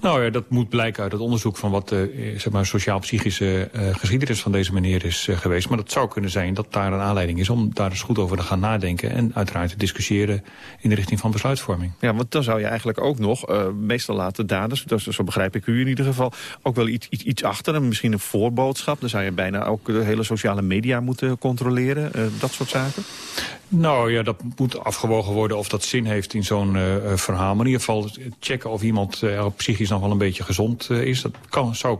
[SPEAKER 16] Nou ja, dat moet blijken uit het onderzoek van wat de uh, zeg maar, sociaal-psychische uh, geschiedenis van deze meneer is uh, geweest. Maar dat zou kunnen zijn dat daar een aanleiding is om daar eens goed over te gaan nadenken. En uiteraard te discussiëren in de richting van besluitvorming.
[SPEAKER 10] Ja, want dan zou je eigenlijk ook nog, uh, meestal laten daders, dus, zo begrijp ik u in ieder geval, ook wel iets, iets, iets misschien een voorboodschap. Dan zou je bijna ook de hele sociale media moeten controleren. dat soort zaken.
[SPEAKER 16] Nou ja, dat moet afgewogen worden of dat zin heeft in zo'n verhaal. Maar in ieder geval checken of iemand uh, psychisch nog wel een beetje gezond uh, is. Dat kan, zou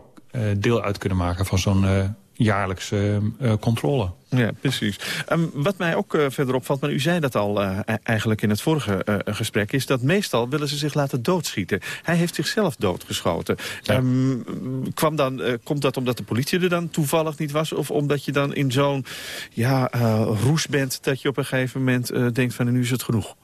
[SPEAKER 16] deel uit kunnen maken van zo'n jaarlijkse controle.
[SPEAKER 10] Ja, precies. Um, wat mij ook uh, verder opvalt, maar u zei dat al uh, eigenlijk in het vorige gesprek... is dat meestal willen ze zich laten doodschieten. Hij heeft zichzelf doodgeschoten. Ja. Um, kwam dan, komt dat omdat de politie er dan toevallig niet was... of omdat je dan in zo'n ja, roes bent dat je op een gegeven moment denkt van nu is het genoeg?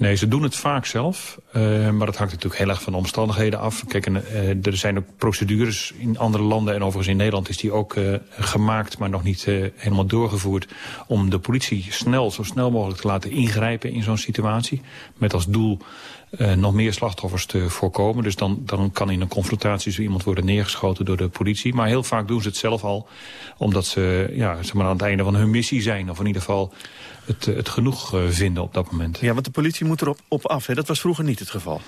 [SPEAKER 16] Nee, ze doen het vaak zelf. Uh, maar dat hangt natuurlijk heel erg van de omstandigheden af. Kijk, en, uh, er zijn ook procedures in andere landen... en overigens in Nederland is die ook uh, gemaakt... maar nog niet helemaal doorgevoerd... om de politie snel, zo snel mogelijk te laten ingrijpen in zo'n situatie. Met als doel uh, nog meer slachtoffers te voorkomen. Dus dan, dan kan in een confrontatie zo iemand worden neergeschoten door de politie. Maar heel vaak doen ze het zelf al, omdat ze ja, zeg maar aan het einde van hun missie zijn. Of in ieder geval het, het genoeg uh, vinden op dat moment.
[SPEAKER 10] Ja, want de politie moet erop op af. Hè? Dat was vroeger niet het geval.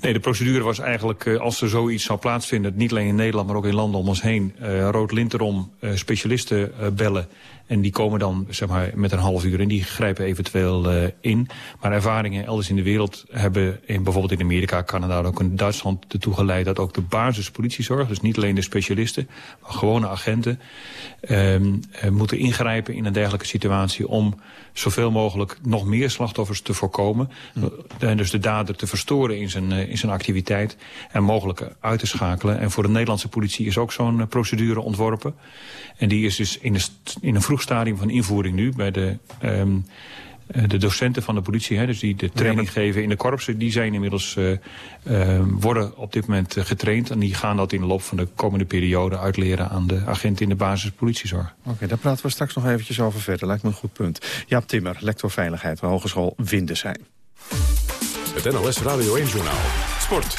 [SPEAKER 16] Nee, de procedure was eigenlijk, als er zoiets zou plaatsvinden... niet alleen in Nederland, maar ook in landen om ons heen... Uh, rood lint erom, uh, specialisten uh, bellen... en die komen dan zeg maar, met een half uur en die grijpen eventueel in. Maar ervaringen elders in de wereld hebben... In, bijvoorbeeld in Amerika, Canada ook in Duitsland ertoe geleid... dat ook de basispolitiezorg, dus niet alleen de specialisten... maar gewone agenten, moeten ingrijpen in een dergelijke situatie... om zoveel mogelijk nog meer slachtoffers te voorkomen. Hm. En dus de dader te verstoren in zijn, in zijn activiteit en mogelijk uit te schakelen. En voor de Nederlandse politie is ook zo'n procedure ontworpen. En die is dus in, de, in een vroeg stadium van invoering nu bij de... Um, de docenten van de politie, hè, dus die de training geven in de korpsen... die zijn inmiddels, uh, uh, worden op dit moment getraind... en die gaan dat in de loop van de komende periode uitleren... aan de agenten in de basispolitiezorg.
[SPEAKER 10] Oké, okay, daar praten we straks nog eventjes over verder. Lijkt me een goed punt. Jaap Timmer, lector Veiligheid van Hogeschool Windesheim.
[SPEAKER 1] Het NLS Radio 1-journaal. Sport.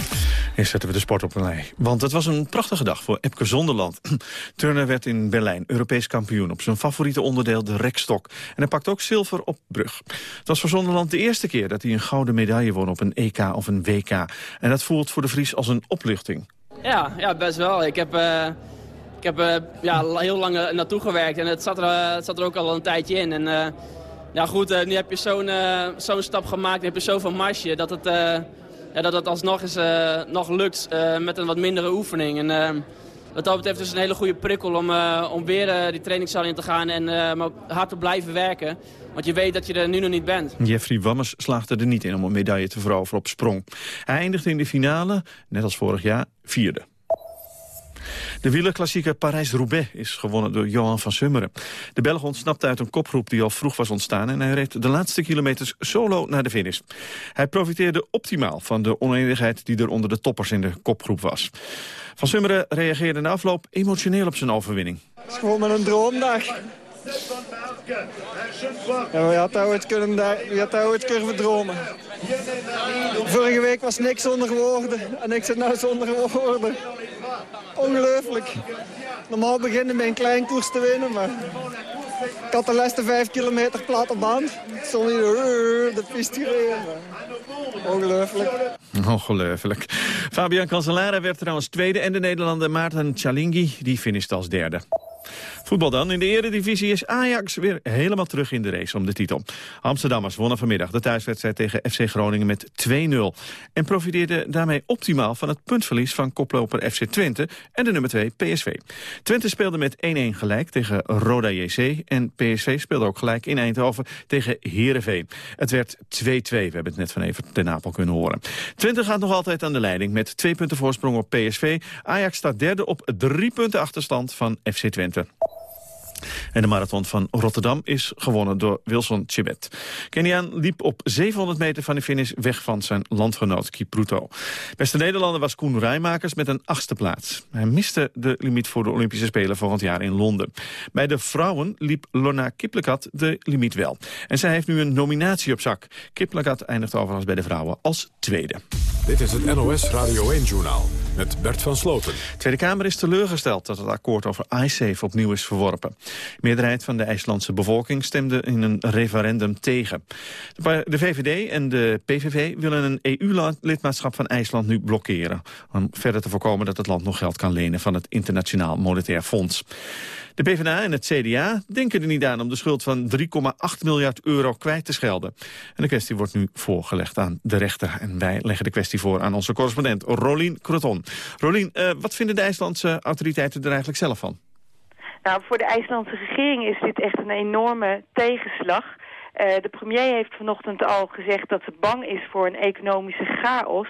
[SPEAKER 10] Eerst zetten we de sport op een lei. Want het was een prachtige dag voor Epke Zonderland. Turner werd in Berlijn Europees kampioen op zijn favoriete onderdeel, de rekstok. En hij pakt ook zilver op brug. Het was voor Zonderland de eerste keer dat hij een gouden medaille won op een EK of een WK. En dat voelt voor de Vries als een opluchting.
[SPEAKER 24] Ja, ja best wel. Ik heb... Uh... Ik heb uh, ja, heel lang naartoe gewerkt en het zat, er, het zat er ook al een tijdje in. En, ja goed, nu heb je zo'n zo'n stap gemaakt, nu heb je zoveel marsje dat het, ja, dat het alsnog eens, uh, nog lukt uh, met een wat mindere oefening. En, uh, wat dat betreft is een hele goede prikkel om, om weer die trainingszaal in te gaan en maar hard te blijven werken. Want je weet dat je er nu nog niet bent.
[SPEAKER 10] Jeffrey Wammers slaagde er niet in om een medaille te veroveren op sprong. Hij eindigde in de finale, net als vorig jaar, vierde. De wielerklassieker Parijs-Roubaix is gewonnen door Johan van Summeren. De Belg ontsnapte uit een kopgroep die al vroeg was ontstaan... en hij reed de laatste kilometers solo naar de finish. Hij profiteerde optimaal van de oneenigheid die er onder de toppers in de kopgroep was. Van Summeren reageerde na afloop emotioneel op zijn overwinning.
[SPEAKER 25] Het is gewoon een droomdag. Ja, wie had ooit kunnen, wie had ooit kunnen dromen? Vorige week was niks zonder woorden en ik zit nu zonder woorden. Ongelooflijk. Normaal beginnen met een klein koers te winnen, maar ik had de laatste vijf kilometer platte band. Stond hier de piste gereden. Ongelooflijk.
[SPEAKER 10] Ongelooflijk. Fabian Cancellara werd trouwens tweede en de Nederlander Maarten Chalingi die finishte als derde. Voetbal dan. In de eredivisie is Ajax weer helemaal terug in de race om de titel. Amsterdammers wonnen vanmiddag de thuiswedstrijd tegen FC Groningen met 2-0. En profiteerden daarmee optimaal van het puntverlies van koploper FC Twente en de nummer 2 PSV. Twente speelde met 1-1 gelijk tegen Roda JC en PSV speelde ook gelijk in Eindhoven tegen Heerenveen. Het werd 2-2. We hebben het net van even ten Napel kunnen horen. Twente gaat nog altijd aan de leiding met twee punten voorsprong op PSV. Ajax staat derde op drie punten achterstand van FC Twente. En de marathon van Rotterdam is gewonnen door Wilson Chibet. Keniaan liep op 700 meter van de finish weg van zijn landgenoot Kipruto. Beste Nederlander was Koen Rijmakers met een achtste plaats. Hij miste de limiet voor de Olympische Spelen volgend jaar in Londen. Bij de vrouwen liep Lorna Kiplagat de limiet wel. En zij heeft nu een nominatie op zak. Kiplagat eindigt overigens bij de vrouwen als tweede.
[SPEAKER 1] Dit is het NOS Radio 1-journaal met Bert van Sloten.
[SPEAKER 10] De Tweede Kamer is teleurgesteld dat het akkoord over iSafe opnieuw is verworpen. De meerderheid van de IJslandse bevolking stemde in een referendum tegen. De VVD en de PVV willen een EU-lidmaatschap van IJsland nu blokkeren... om verder te voorkomen dat het land nog geld kan lenen van het Internationaal Monetair Fonds. De PvdA en het CDA denken er niet aan om de schuld van 3,8 miljard euro kwijt te schelden. En de kwestie wordt nu voorgelegd aan de rechter. En wij leggen de kwestie voor aan onze correspondent Rolien Croton. Rolien, uh, wat vinden de IJslandse autoriteiten er eigenlijk zelf van?
[SPEAKER 26] Nou, voor de IJslandse regering is dit echt een enorme tegenslag. Uh, de premier heeft vanochtend al gezegd dat ze bang is voor een economische chaos.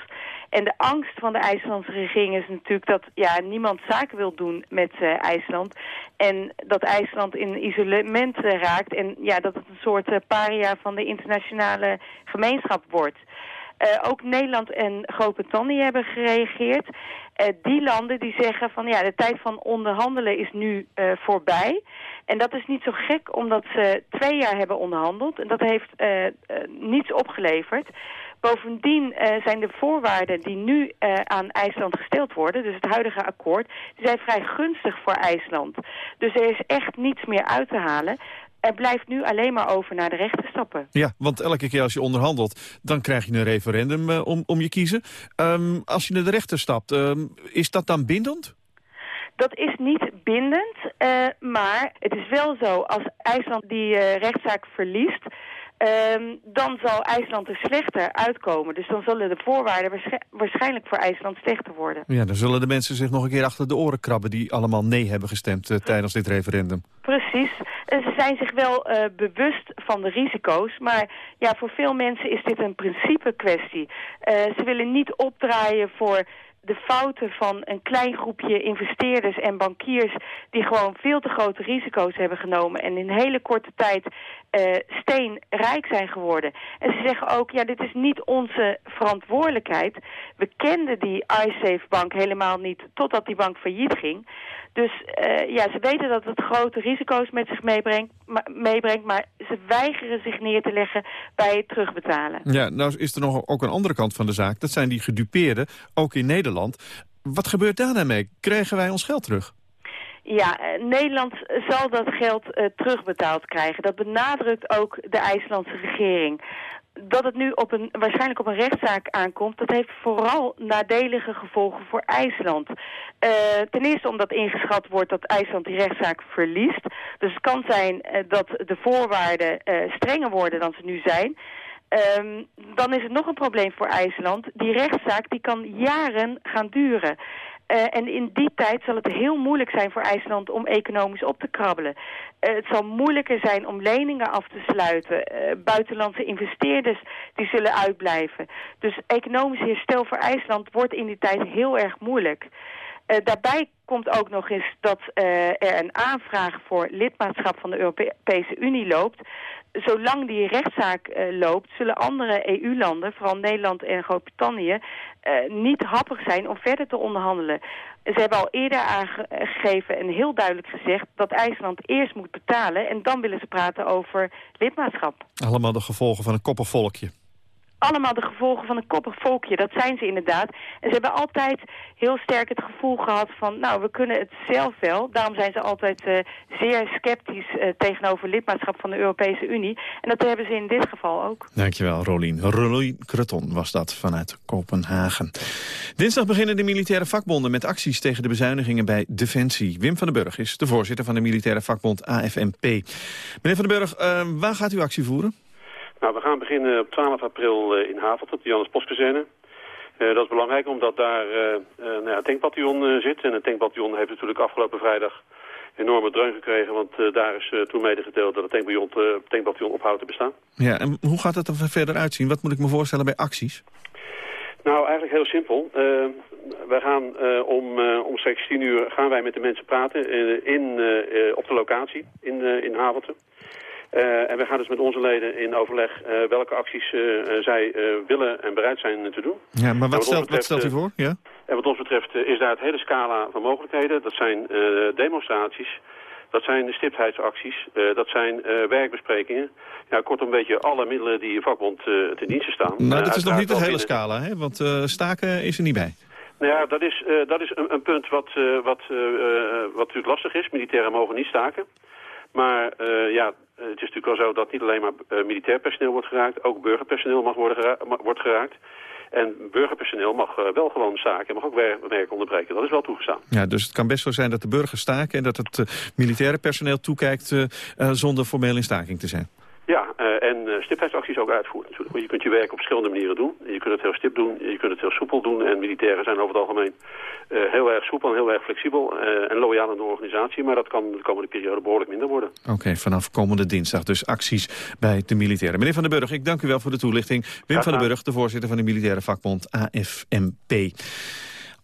[SPEAKER 26] En de angst van de IJslandse regering is natuurlijk dat ja, niemand zaken wil doen met uh, IJsland. En dat IJsland in isolement raakt en ja, dat het een soort paria van de internationale gemeenschap wordt. Ook Nederland en Groot-Brittannië hebben gereageerd. die landen die zeggen van ja, de tijd van onderhandelen is nu voorbij. En dat is niet zo gek omdat ze twee jaar hebben onderhandeld. En dat heeft niets opgeleverd. Bovendien zijn de voorwaarden die nu aan IJsland gesteld worden, dus het huidige akkoord, die zijn vrij gunstig voor IJsland. Dus er is echt niets meer uit te halen. Er blijft nu alleen maar over naar de rechter stappen.
[SPEAKER 10] Ja, want elke keer als je onderhandelt, dan krijg je een referendum uh, om, om je kiezen. Um, als je naar de rechter stapt, um, is dat dan bindend?
[SPEAKER 26] Dat is niet bindend, maar het is wel zo, als IJsland die rechtszaak verliest Um, dan zal IJsland er slechter uitkomen. Dus dan zullen de voorwaarden waarschijnlijk voor IJsland slechter worden.
[SPEAKER 10] Ja, dan zullen de mensen zich nog een keer achter de oren krabben... die allemaal nee hebben gestemd uh, tijdens dit referendum.
[SPEAKER 26] Precies. En ze zijn zich wel uh, bewust van de risico's. Maar ja, voor veel mensen is dit een principe kwestie. Uh, ze willen niet opdraaien voor de fouten van een klein groepje investeerders en bankiers... die gewoon veel te grote risico's hebben genomen... en in hele korte tijd steenrijk zijn geworden. En ze zeggen ook, ja, dit is niet onze verantwoordelijkheid. We kenden die iSafe-bank helemaal niet totdat die bank failliet ging. Dus uh, ja, ze weten dat het grote risico's met zich meebrengt, meebrengt, maar ze weigeren zich neer te leggen bij het terugbetalen.
[SPEAKER 10] Ja, nou is er nog ook een andere kant van de zaak. Dat zijn die gedupeerden, ook in Nederland. Wat gebeurt daar nou mee? Krijgen wij ons geld terug?
[SPEAKER 26] Ja, uh, Nederland zal dat geld uh, terugbetaald krijgen. Dat benadrukt ook de IJslandse regering dat het nu op een, waarschijnlijk op een rechtszaak aankomt... dat heeft vooral nadelige gevolgen voor IJsland. Uh, ten eerste omdat ingeschat wordt dat IJsland die rechtszaak verliest. Dus het kan zijn uh, dat de voorwaarden uh, strenger worden dan ze nu zijn... Um, dan is het nog een probleem voor IJsland. Die rechtszaak die kan jaren gaan duren. Uh, en in die tijd zal het heel moeilijk zijn voor IJsland om economisch op te krabbelen. Uh, het zal moeilijker zijn om leningen af te sluiten. Uh, buitenlandse investeerders die zullen uitblijven. Dus economisch herstel voor IJsland wordt in die tijd heel erg moeilijk. Daarbij komt ook nog eens dat er een aanvraag voor lidmaatschap van de Europese Unie loopt zolang die rechtszaak uh, loopt, zullen andere EU-landen, vooral Nederland en Groot-Brittannië, niet happig zijn om verder te onderhandelen. Ze hebben al eerder aangegeven en heel duidelijk gezegd dat IJsland eerst moet betalen en dan willen ze praten over lidmaatschap.
[SPEAKER 10] Allemaal de gevolgen van een koppig volkje
[SPEAKER 26] allemaal de gevolgen van een koppig volkje. Dat zijn ze inderdaad. En ze hebben altijd heel sterk het gevoel gehad van... nou, we kunnen het zelf wel. Daarom zijn ze altijd uh, zeer sceptisch uh, tegenover lidmaatschap van de Europese Unie. En dat hebben ze in dit geval ook.
[SPEAKER 10] Dankjewel, Rolien. Rolien Kreton was dat vanuit Kopenhagen. Dinsdag beginnen de militaire vakbonden met acties tegen de bezuinigingen bij Defensie. Wim van den Burg is de voorzitter van de militaire vakbond AFNP. Meneer van den Burg, uh, waar gaat u actie voeren?
[SPEAKER 27] Nou, we gaan beginnen op 12 april uh, in Havelt, op de Jannes Postkazerne. Uh, dat is belangrijk omdat daar uh, nou ja, het tankbataljon zit. En het tankbataljon heeft natuurlijk afgelopen vrijdag enorme dreun gekregen. Want daar is toen medegedeeld dat het tankbataljon, tankbataljon ophoudt te bestaan.
[SPEAKER 10] Ja, en hoe gaat het er verder uitzien? Wat moet ik me voorstellen bij acties?
[SPEAKER 27] Nou, eigenlijk heel simpel. wij gaan om, om 16 uur gaan wij met de mensen praten in, op de locatie in, in Havelte. Uh, en we gaan dus met onze leden in overleg uh, welke acties uh, zij willen en bereid zijn te doen.
[SPEAKER 10] Ja, maar wat, stelt, betreft, wat stelt u voor? Ja?
[SPEAKER 27] En wat ons betreft is daar het hele scala van mogelijkheden. Dat zijn demonstraties, Dat zijn stiptheidsacties, dat zijn werkbesprekingen. Ja, kortom een beetje alle middelen die in vakbond ten dienste staan.
[SPEAKER 10] Nou, dat is nog niet de hele scala, hè? want staken is er niet bij.
[SPEAKER 27] Nou ja, dat is, dat is een, een, punt wat, wat, wat natuurlijk lastig is. Militairen mogen niet staken. Maar ja, het is natuurlijk wel zo dat niet alleen maar militair personeel wordt geraakt. Ook burgerpersoneel mag worden wordt geraakt. En burgerpersoneel mag wel gewoon staken en mag ook werk onderbreken. Dat is wel toegestaan.
[SPEAKER 10] Ja, dus het kan best zo zijn dat de burgers staken... en dat het militaire personeel toekijkt zonder formeel in staking te zijn.
[SPEAKER 27] Ja, uh, en uh, stipheidsacties ook uitvoeren natuurlijk. Je kunt je werk op verschillende manieren doen. Je kunt het heel stip doen, je kunt het heel soepel doen. En militairen zijn over het algemeen uh, heel erg soepel en heel erg flexibel en loyaal aan de organisatie. Maar dat kan de komende periode behoorlijk minder worden.
[SPEAKER 10] Oké, okay, vanaf komende dinsdag dus acties bij de militairen. Meneer Van den Burg, ik dank u wel voor de toelichting. Wim van den Burg, de voorzitter van de militaire vakbond AFMP.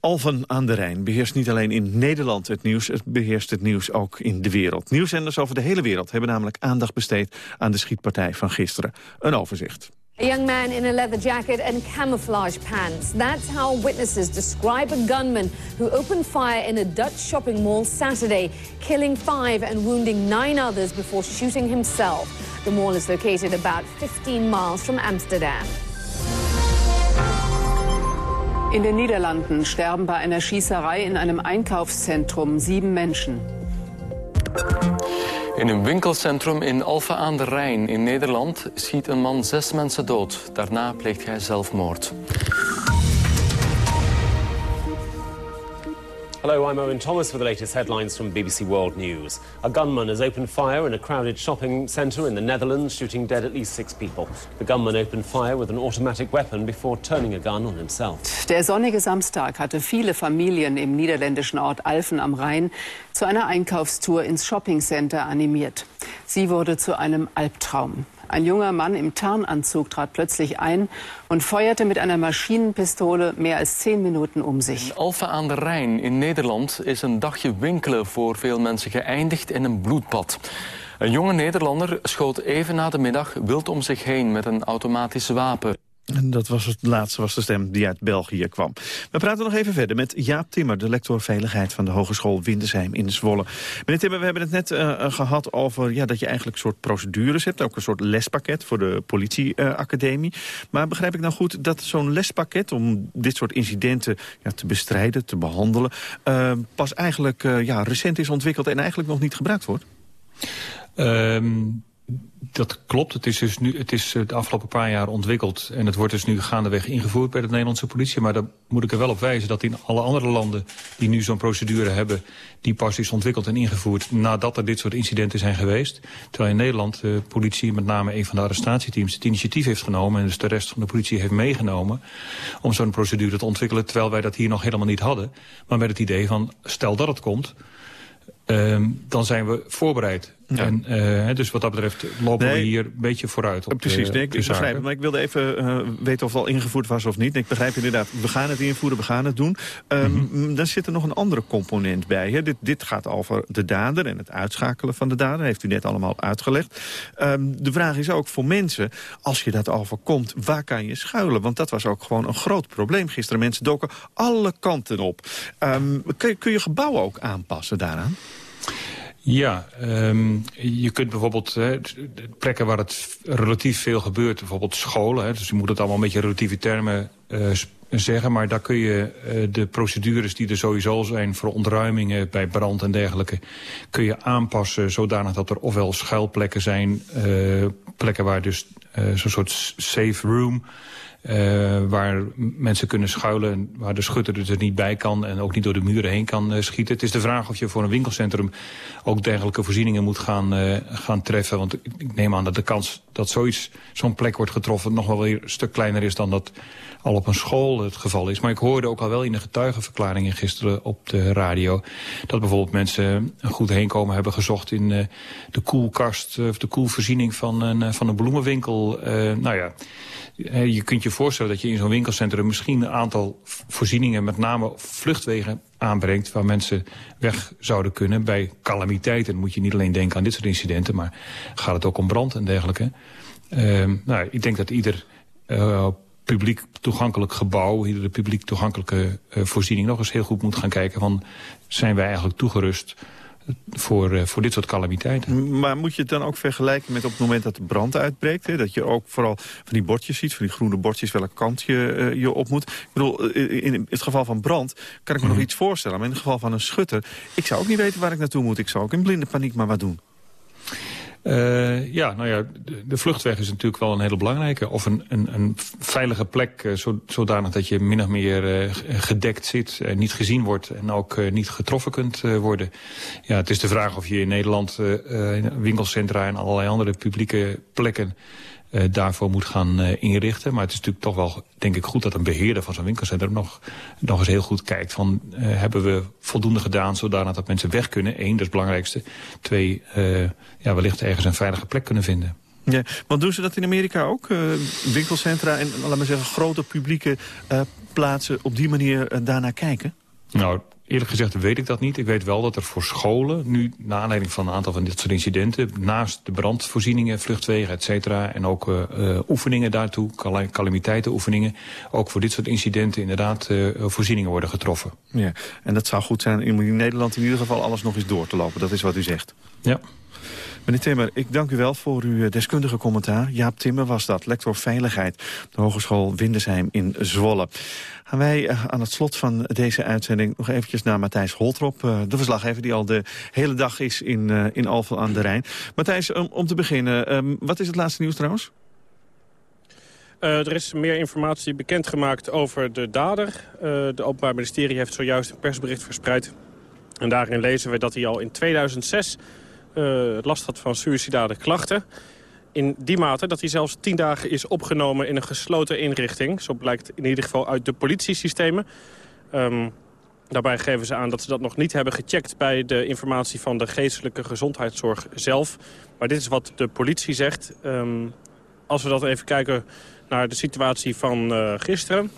[SPEAKER 10] Alphen aan de Rijn beheerst niet alleen in Nederland het nieuws... het beheerst het nieuws ook in de wereld. Nieuwszenders over de hele wereld hebben namelijk aandacht besteed... aan de schietpartij van gisteren. Een overzicht.
[SPEAKER 28] A young man in a leather jacket and camouflage pants. That's how witnesses describe a gunman who opened fire in a Dutch shopping mall Saturday, killing five and wounding nine others before shooting himself. The mall is located about 15 miles from Amsterdam.
[SPEAKER 29] In den Niederlanden sterben bei einer Schießerei in einem Einkaufszentrum sieben Menschen.
[SPEAKER 30] In een winkelcentrum in Alphen aan de Rijn in Nederland schiet een man zes mensen dood. Daarna pleegt hij zelfmoord.
[SPEAKER 31] Hello, I'm Owen Thomas with the latest headlines from BBC World News. A gunman has opened fire in a crowded shopping centre in the Netherlands, shooting dead at least six people. The gunman opened fire with an automatic weapon before turning a gun on himself.
[SPEAKER 29] Der sonnige Samstag hatte viele Familien im niederländischen Ort Alphen am Rhein zu einer Einkaufstour ins Shoppingcenter animiert. Sie wurde zu einem Albtraum. Ein junger Mann im Tarnanzug trat plötzlich ein und feuerte mit einer Maschinenpistole mehr als zehn Minuten um sich.
[SPEAKER 30] In Alphen aan de Rijn in Nederland is een dagje winkelen voor veel mensen geëindigd in een bloedbad. Een jonge Nederlander schoot even na de middag wild om zich heen met een automatisch wapen.
[SPEAKER 10] En dat was het laatste was de stem die uit België kwam. We praten nog even verder met Jaap Timmer, de lector Veiligheid van de Hogeschool Windesheim in Zwolle. Meneer Timmer, we hebben het net uh, gehad over ja, dat je eigenlijk een soort procedures hebt. Ook een soort lespakket voor de politieacademie. Maar begrijp ik nou goed dat zo'n lespakket om dit soort incidenten ja, te bestrijden, te behandelen, uh, pas eigenlijk ja, recent is ontwikkeld en eigenlijk nog niet gebruikt wordt?
[SPEAKER 16] Um dat klopt. Het is, dus nu, het is de afgelopen paar jaar ontwikkeld. En het wordt dus nu gaandeweg ingevoerd bij de Nederlandse politie. Maar daar moet ik er wel op wijzen dat in alle andere landen... die nu zo'n procedure hebben, die pas is ontwikkeld en ingevoerd... nadat er dit soort incidenten zijn geweest. Terwijl in Nederland de politie, met name een van de arrestatieteams... het initiatief heeft genomen en dus de rest van de politie heeft meegenomen... om zo'n procedure te ontwikkelen, terwijl wij dat hier nog helemaal niet hadden. Maar met het idee van, stel dat het komt... Um, dan zijn we voorbereid. En, uh, dus wat dat betreft lopen we hier een beetje vooruit op
[SPEAKER 10] Precies, nee, ik, begrijp het. Maar ik wilde even uh, weten of het al ingevoerd was of niet. Ik begrijp inderdaad, we gaan het invoeren, we gaan het doen. Um, mm -hmm. Dan zit er nog een andere component bij. Hè. Dit, dit gaat over de dader en het uitschakelen van de dader. Dat heeft u net allemaal uitgelegd. Um, de vraag is ook voor mensen, als je dat overkomt, waar kan je schuilen? Want dat was ook gewoon een groot probleem gisteren. Mensen doken alle kanten op. Um, kun, kun je gebouwen ook aanpassen daaraan?
[SPEAKER 16] Ja, um, je kunt bijvoorbeeld plekken waar het relatief veel gebeurt, bijvoorbeeld scholen. Dus je moet het allemaal een beetje relatieve termen uh, zeggen. Maar daar kun je uh, de procedures die er sowieso zijn voor ontruimingen bij brand en dergelijke... kun je aanpassen zodanig dat er ofwel schuilplekken zijn, uh, plekken waar dus zo'n soort safe room... Uh, waar mensen kunnen schuilen, waar de schutter dus er niet bij kan... en ook niet door de muren heen kan uh, schieten. Het is de vraag of je voor een winkelcentrum ook dergelijke voorzieningen moet gaan, uh, gaan treffen. Want ik neem aan dat de kans dat zoiets, zo'n plek wordt getroffen... nog wel weer een stuk kleiner is dan dat al op een school het geval is. Maar ik hoorde ook al wel in de getuigenverklaringen gisteren op de radio... dat bijvoorbeeld mensen een goed heenkomen hebben gezocht in de koelkast... of de koelvoorziening van een, van een bloemenwinkel. nou ja... Je kunt je voorstellen dat je in zo'n winkelcentrum misschien een aantal voorzieningen, met name vluchtwegen, aanbrengt waar mensen weg zouden kunnen bij calamiteiten. Moet je niet alleen denken aan dit soort incidenten, maar gaat het ook om brand en dergelijke. Uh, nou, ik denk dat ieder uh, publiek toegankelijk gebouw, iedere publiek toegankelijke uh, voorziening nog eens heel goed moet gaan kijken van zijn wij eigenlijk toegerust voor, voor dit soort calamiteiten.
[SPEAKER 10] Maar moet je het dan ook vergelijken met op het moment dat de brand uitbreekt? Hè? Dat je ook vooral van die bordjes ziet, van die groene bordjes... welke kant je, je op moet. Ik bedoel, in het geval van brand kan ik me nog mhm. iets voorstellen. Maar in het geval van een schutter... ik zou ook niet weten waar ik naartoe moet. Ik zou ook in blinde paniek maar wat doen.
[SPEAKER 16] Uh, ja, nou ja, de, vluchtweg is natuurlijk wel een hele belangrijke. Of een, een, een veilige plek, uh, zodanig dat je min of meer uh, gedekt zit... en niet gezien wordt en ook niet getroffen kunt worden. Ja, het is de vraag of je in Nederland winkelcentra en allerlei andere publieke plekken uh, daarvoor moet gaan uh, inrichten. Maar het is natuurlijk toch wel, denk ik, goed dat een beheerder van zo'n winkelcentrum nog, nog eens heel goed kijkt van uh, hebben we voldoende gedaan zodanig dat mensen weg kunnen. Eén, dat is het belangrijkste. Twee, ja, wellicht ergens een veilige plek kunnen vinden.
[SPEAKER 10] Ja, want doen ze dat in Amerika ook? winkelcentra en, laten we zeggen, grote publieke plaatsen op die manier daarnaar kijken?
[SPEAKER 16] Nou, Eerlijk gezegd weet ik dat niet. Ik weet wel dat er voor scholen nu, na aanleiding van een aantal van dit soort incidenten... naast de brandvoorzieningen, vluchtwegen, et cetera... en ook uh, oefeningen daartoe, calamiteitenoefeningen... ook voor dit soort incidenten inderdaad uh, voorzieningen worden getroffen.
[SPEAKER 10] Ja, en dat zou goed zijn om in Nederland in ieder geval alles nog eens door te lopen. Dat is wat u zegt.
[SPEAKER 16] Ja.
[SPEAKER 10] Meneer Timmer, ik dank u wel voor uw deskundige commentaar. Jaap Timmer was dat, lector Veiligheid, de Hogeschool Windesheim in Zwolle. Gaan wij eh, aan het slot van deze uitzending nog eventjes naar Matthijs Holtrop. Eh, de verslaggever die al de hele dag is in, in Alphen aan de Rijn. Matthijs, um, om te beginnen, um, wat is het laatste nieuws trouwens?
[SPEAKER 19] Er is meer informatie bekendgemaakt over de dader. De Openbaar Ministerie heeft zojuist een persbericht verspreid. En daarin lezen we dat hij al in 2006 uh, last had van suïcidale klachten in die mate dat hij zelfs tien dagen is opgenomen in een gesloten inrichting. Zo blijkt in ieder geval uit de politiesystemen. Um, daarbij geven ze aan dat ze dat nog niet hebben gecheckt... bij de informatie van de geestelijke gezondheidszorg zelf. Maar dit is wat de politie zegt. Um, als we dat even kijken naar de situatie van uh, gisteren...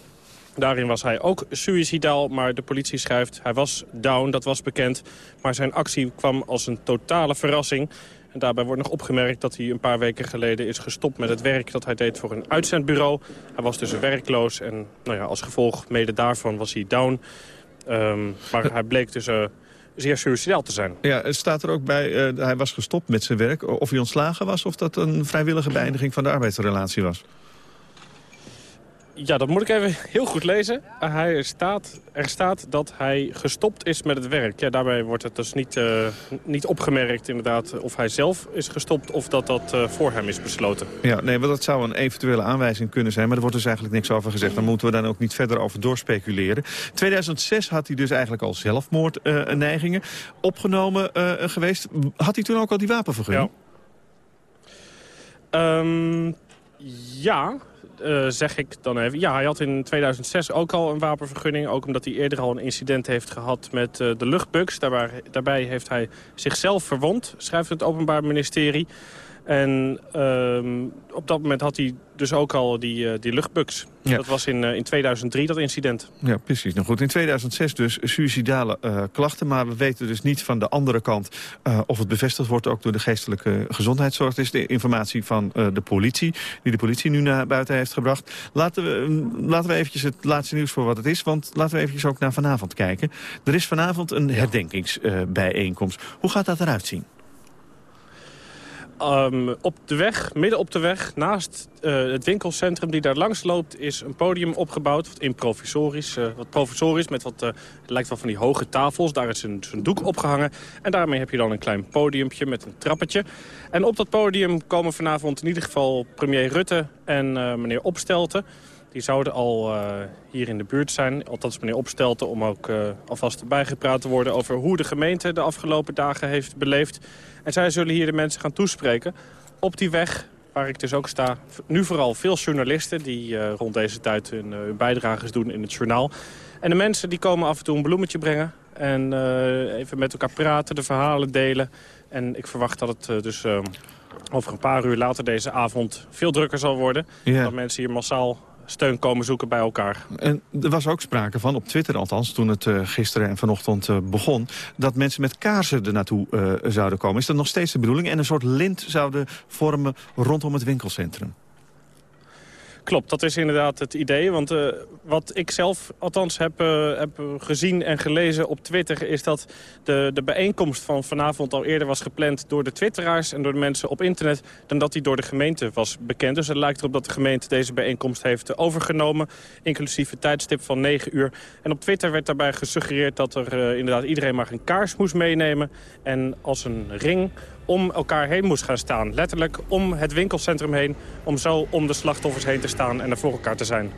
[SPEAKER 19] Daarin was hij ook suicidaal, maar de politie schrijft... hij was down, dat was bekend, maar zijn actie kwam als een totale verrassing. En daarbij wordt nog opgemerkt dat hij een paar weken geleden is gestopt met het werk dat hij deed voor een uitzendbureau. Hij was dus werkloos en nou ja, als gevolg mede daarvan was hij down. Um, maar hij bleek dus... Uh, zeer suicidaal te zijn.
[SPEAKER 10] Ja, staat er ook bij, uh, hij was gestopt met zijn werk. Of hij ontslagen was of dat een vrijwillige beëindiging van de arbeidsrelatie was?
[SPEAKER 19] Ja, dat moet ik even heel goed lezen. Hij staat, er staat dat hij gestopt is met het werk. Ja, daarbij wordt het dus niet, uh, niet opgemerkt inderdaad of hij zelf is gestopt... of dat dat uh, voor hem is besloten.
[SPEAKER 10] Ja, nee, maar dat zou een eventuele aanwijzing kunnen zijn. Maar er wordt dus eigenlijk niks over gezegd. Daar moeten we dan ook niet verder over doorspeculeren. 2006 had hij dus eigenlijk al zelfmoordneigingen uh, opgenomen geweest. Had hij toen ook al die wapenvergunning?
[SPEAKER 19] Ja. Um, ja, uh, zeg ik dan even. Ja, hij had in 2006 ook al een wapenvergunning. Ook omdat hij eerder al een incident heeft gehad met uh, de luchtbugs. Daarbij heeft hij zichzelf verwond, schrijft het Openbaar Ministerie. En uh, op dat moment had hij dus ook al die, uh, die luchtbugs. Ja. Dat was in, uh, in 2003, dat incident.
[SPEAKER 10] Ja, precies. Nou goed, in 2006 dus suicidale uh, klachten. Maar we weten dus niet van de andere kant of het bevestigd wordt... ook door de geestelijke gezondheidszorg. Dat is de informatie van de politie, die de politie nu naar buiten heeft gebracht. Laten we, mm, laten we eventjes het laatste nieuws voor wat het is. Want laten we eventjes ook naar vanavond kijken. Er is vanavond een herdenkingsbijeenkomst. Hoe gaat dat eruit zien?
[SPEAKER 19] Um, op de weg, midden op de weg, naast uh, het winkelcentrum die daar langs loopt... is een podium opgebouwd, wat improvisorisch, uh, wat provisorisch... met wat, uh, het lijkt wel van die hoge tafels. Daar is een, een doek opgehangen. En daarmee heb je dan een klein podiumpje met een trappetje. En op dat podium komen vanavond in ieder geval premier Rutte en meneer Opstelten... Die zouden al uh, hier in de buurt zijn, althans meneer Opstelten... om ook uh, alvast bijgepraat te worden over hoe de gemeente de afgelopen dagen heeft beleefd. En zij zullen hier de mensen gaan toespreken. Op die weg, waar ik dus ook sta, nu vooral veel journalisten... die uh, rond deze tijd hun, hun bijdrages doen in het journaal. En de mensen die komen af en toe een bloemetje brengen... en even met elkaar praten, de verhalen delen. En ik verwacht dat het dus over een paar uur later deze avond veel drukker zal worden. Dat mensen hier massaal steun komen zoeken bij elkaar.
[SPEAKER 10] En er was ook sprake van, op Twitter althans, toen het uh, gisteren en vanochtend uh, begon... dat mensen met kaarsen er naartoe uh, zouden komen. Is dat nog steeds de bedoeling? En een soort lint zouden vormen rondom het winkelcentrum?
[SPEAKER 19] Klopt, dat is inderdaad het idee. Want uh, wat ik zelf althans heb, uh, heb gezien en gelezen op Twitter... is dat de, de bijeenkomst van vanavond al eerder was gepland door de twitteraars... en door de mensen op internet, dan dat die door de gemeente was bekend. Dus het lijkt erop dat de gemeente deze bijeenkomst heeft overgenomen... inclusief het tijdstip van 9 uur. En op Twitter werd daarbij gesuggereerd dat er uh, inderdaad iedereen maar een kaars moest meenemen... en als een ring om elkaar heen moest gaan staan. Letterlijk om het winkelcentrum heen. Om zo om de slachtoffers heen te staan en er voor elkaar te zijn.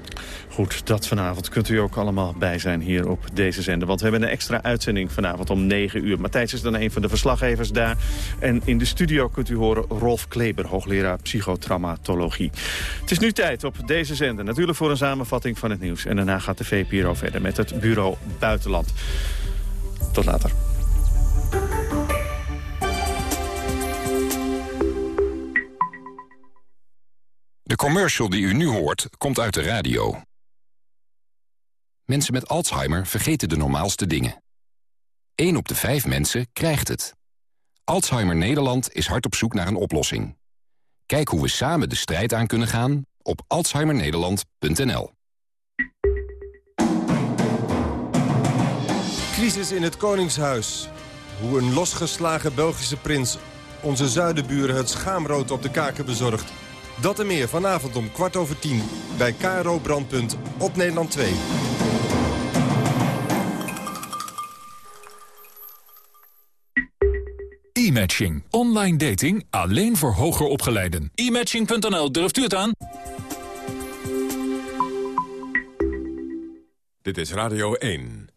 [SPEAKER 10] Goed, dat vanavond kunt u ook allemaal bij zijn hier op deze zender. Want we hebben een extra uitzending vanavond om 9 uur. Matthijs is dan een van de verslaggevers daar. En in de studio kunt u horen Rolf Kleber, hoogleraar psychotraumatologie. Het is nu tijd op deze zender. Natuurlijk voor een samenvatting van het nieuws. En daarna gaat de VPRO verder met het Bureau Buitenland. Tot later.
[SPEAKER 8] De commercial die u nu hoort, komt uit de radio. Mensen met Alzheimer vergeten de normaalste dingen. 1 op de 5 mensen krijgt het. Alzheimer Nederland is hard op zoek naar een oplossing. Kijk hoe we samen de strijd aan kunnen gaan op alzheimernederland.nl.
[SPEAKER 32] Crisis in het Koningshuis. Hoe een losgeslagen Belgische prins onze zuidenburen het schaamrood op de kaken bezorgt. Dat en meer vanavond om kwart over tien bij KRO Brandpunt op Nederland 2.
[SPEAKER 1] E-matching. Online dating alleen voor hoger opgeleiden.
[SPEAKER 33] E-matching.nl, durft u het aan?
[SPEAKER 1] Dit is Radio 1.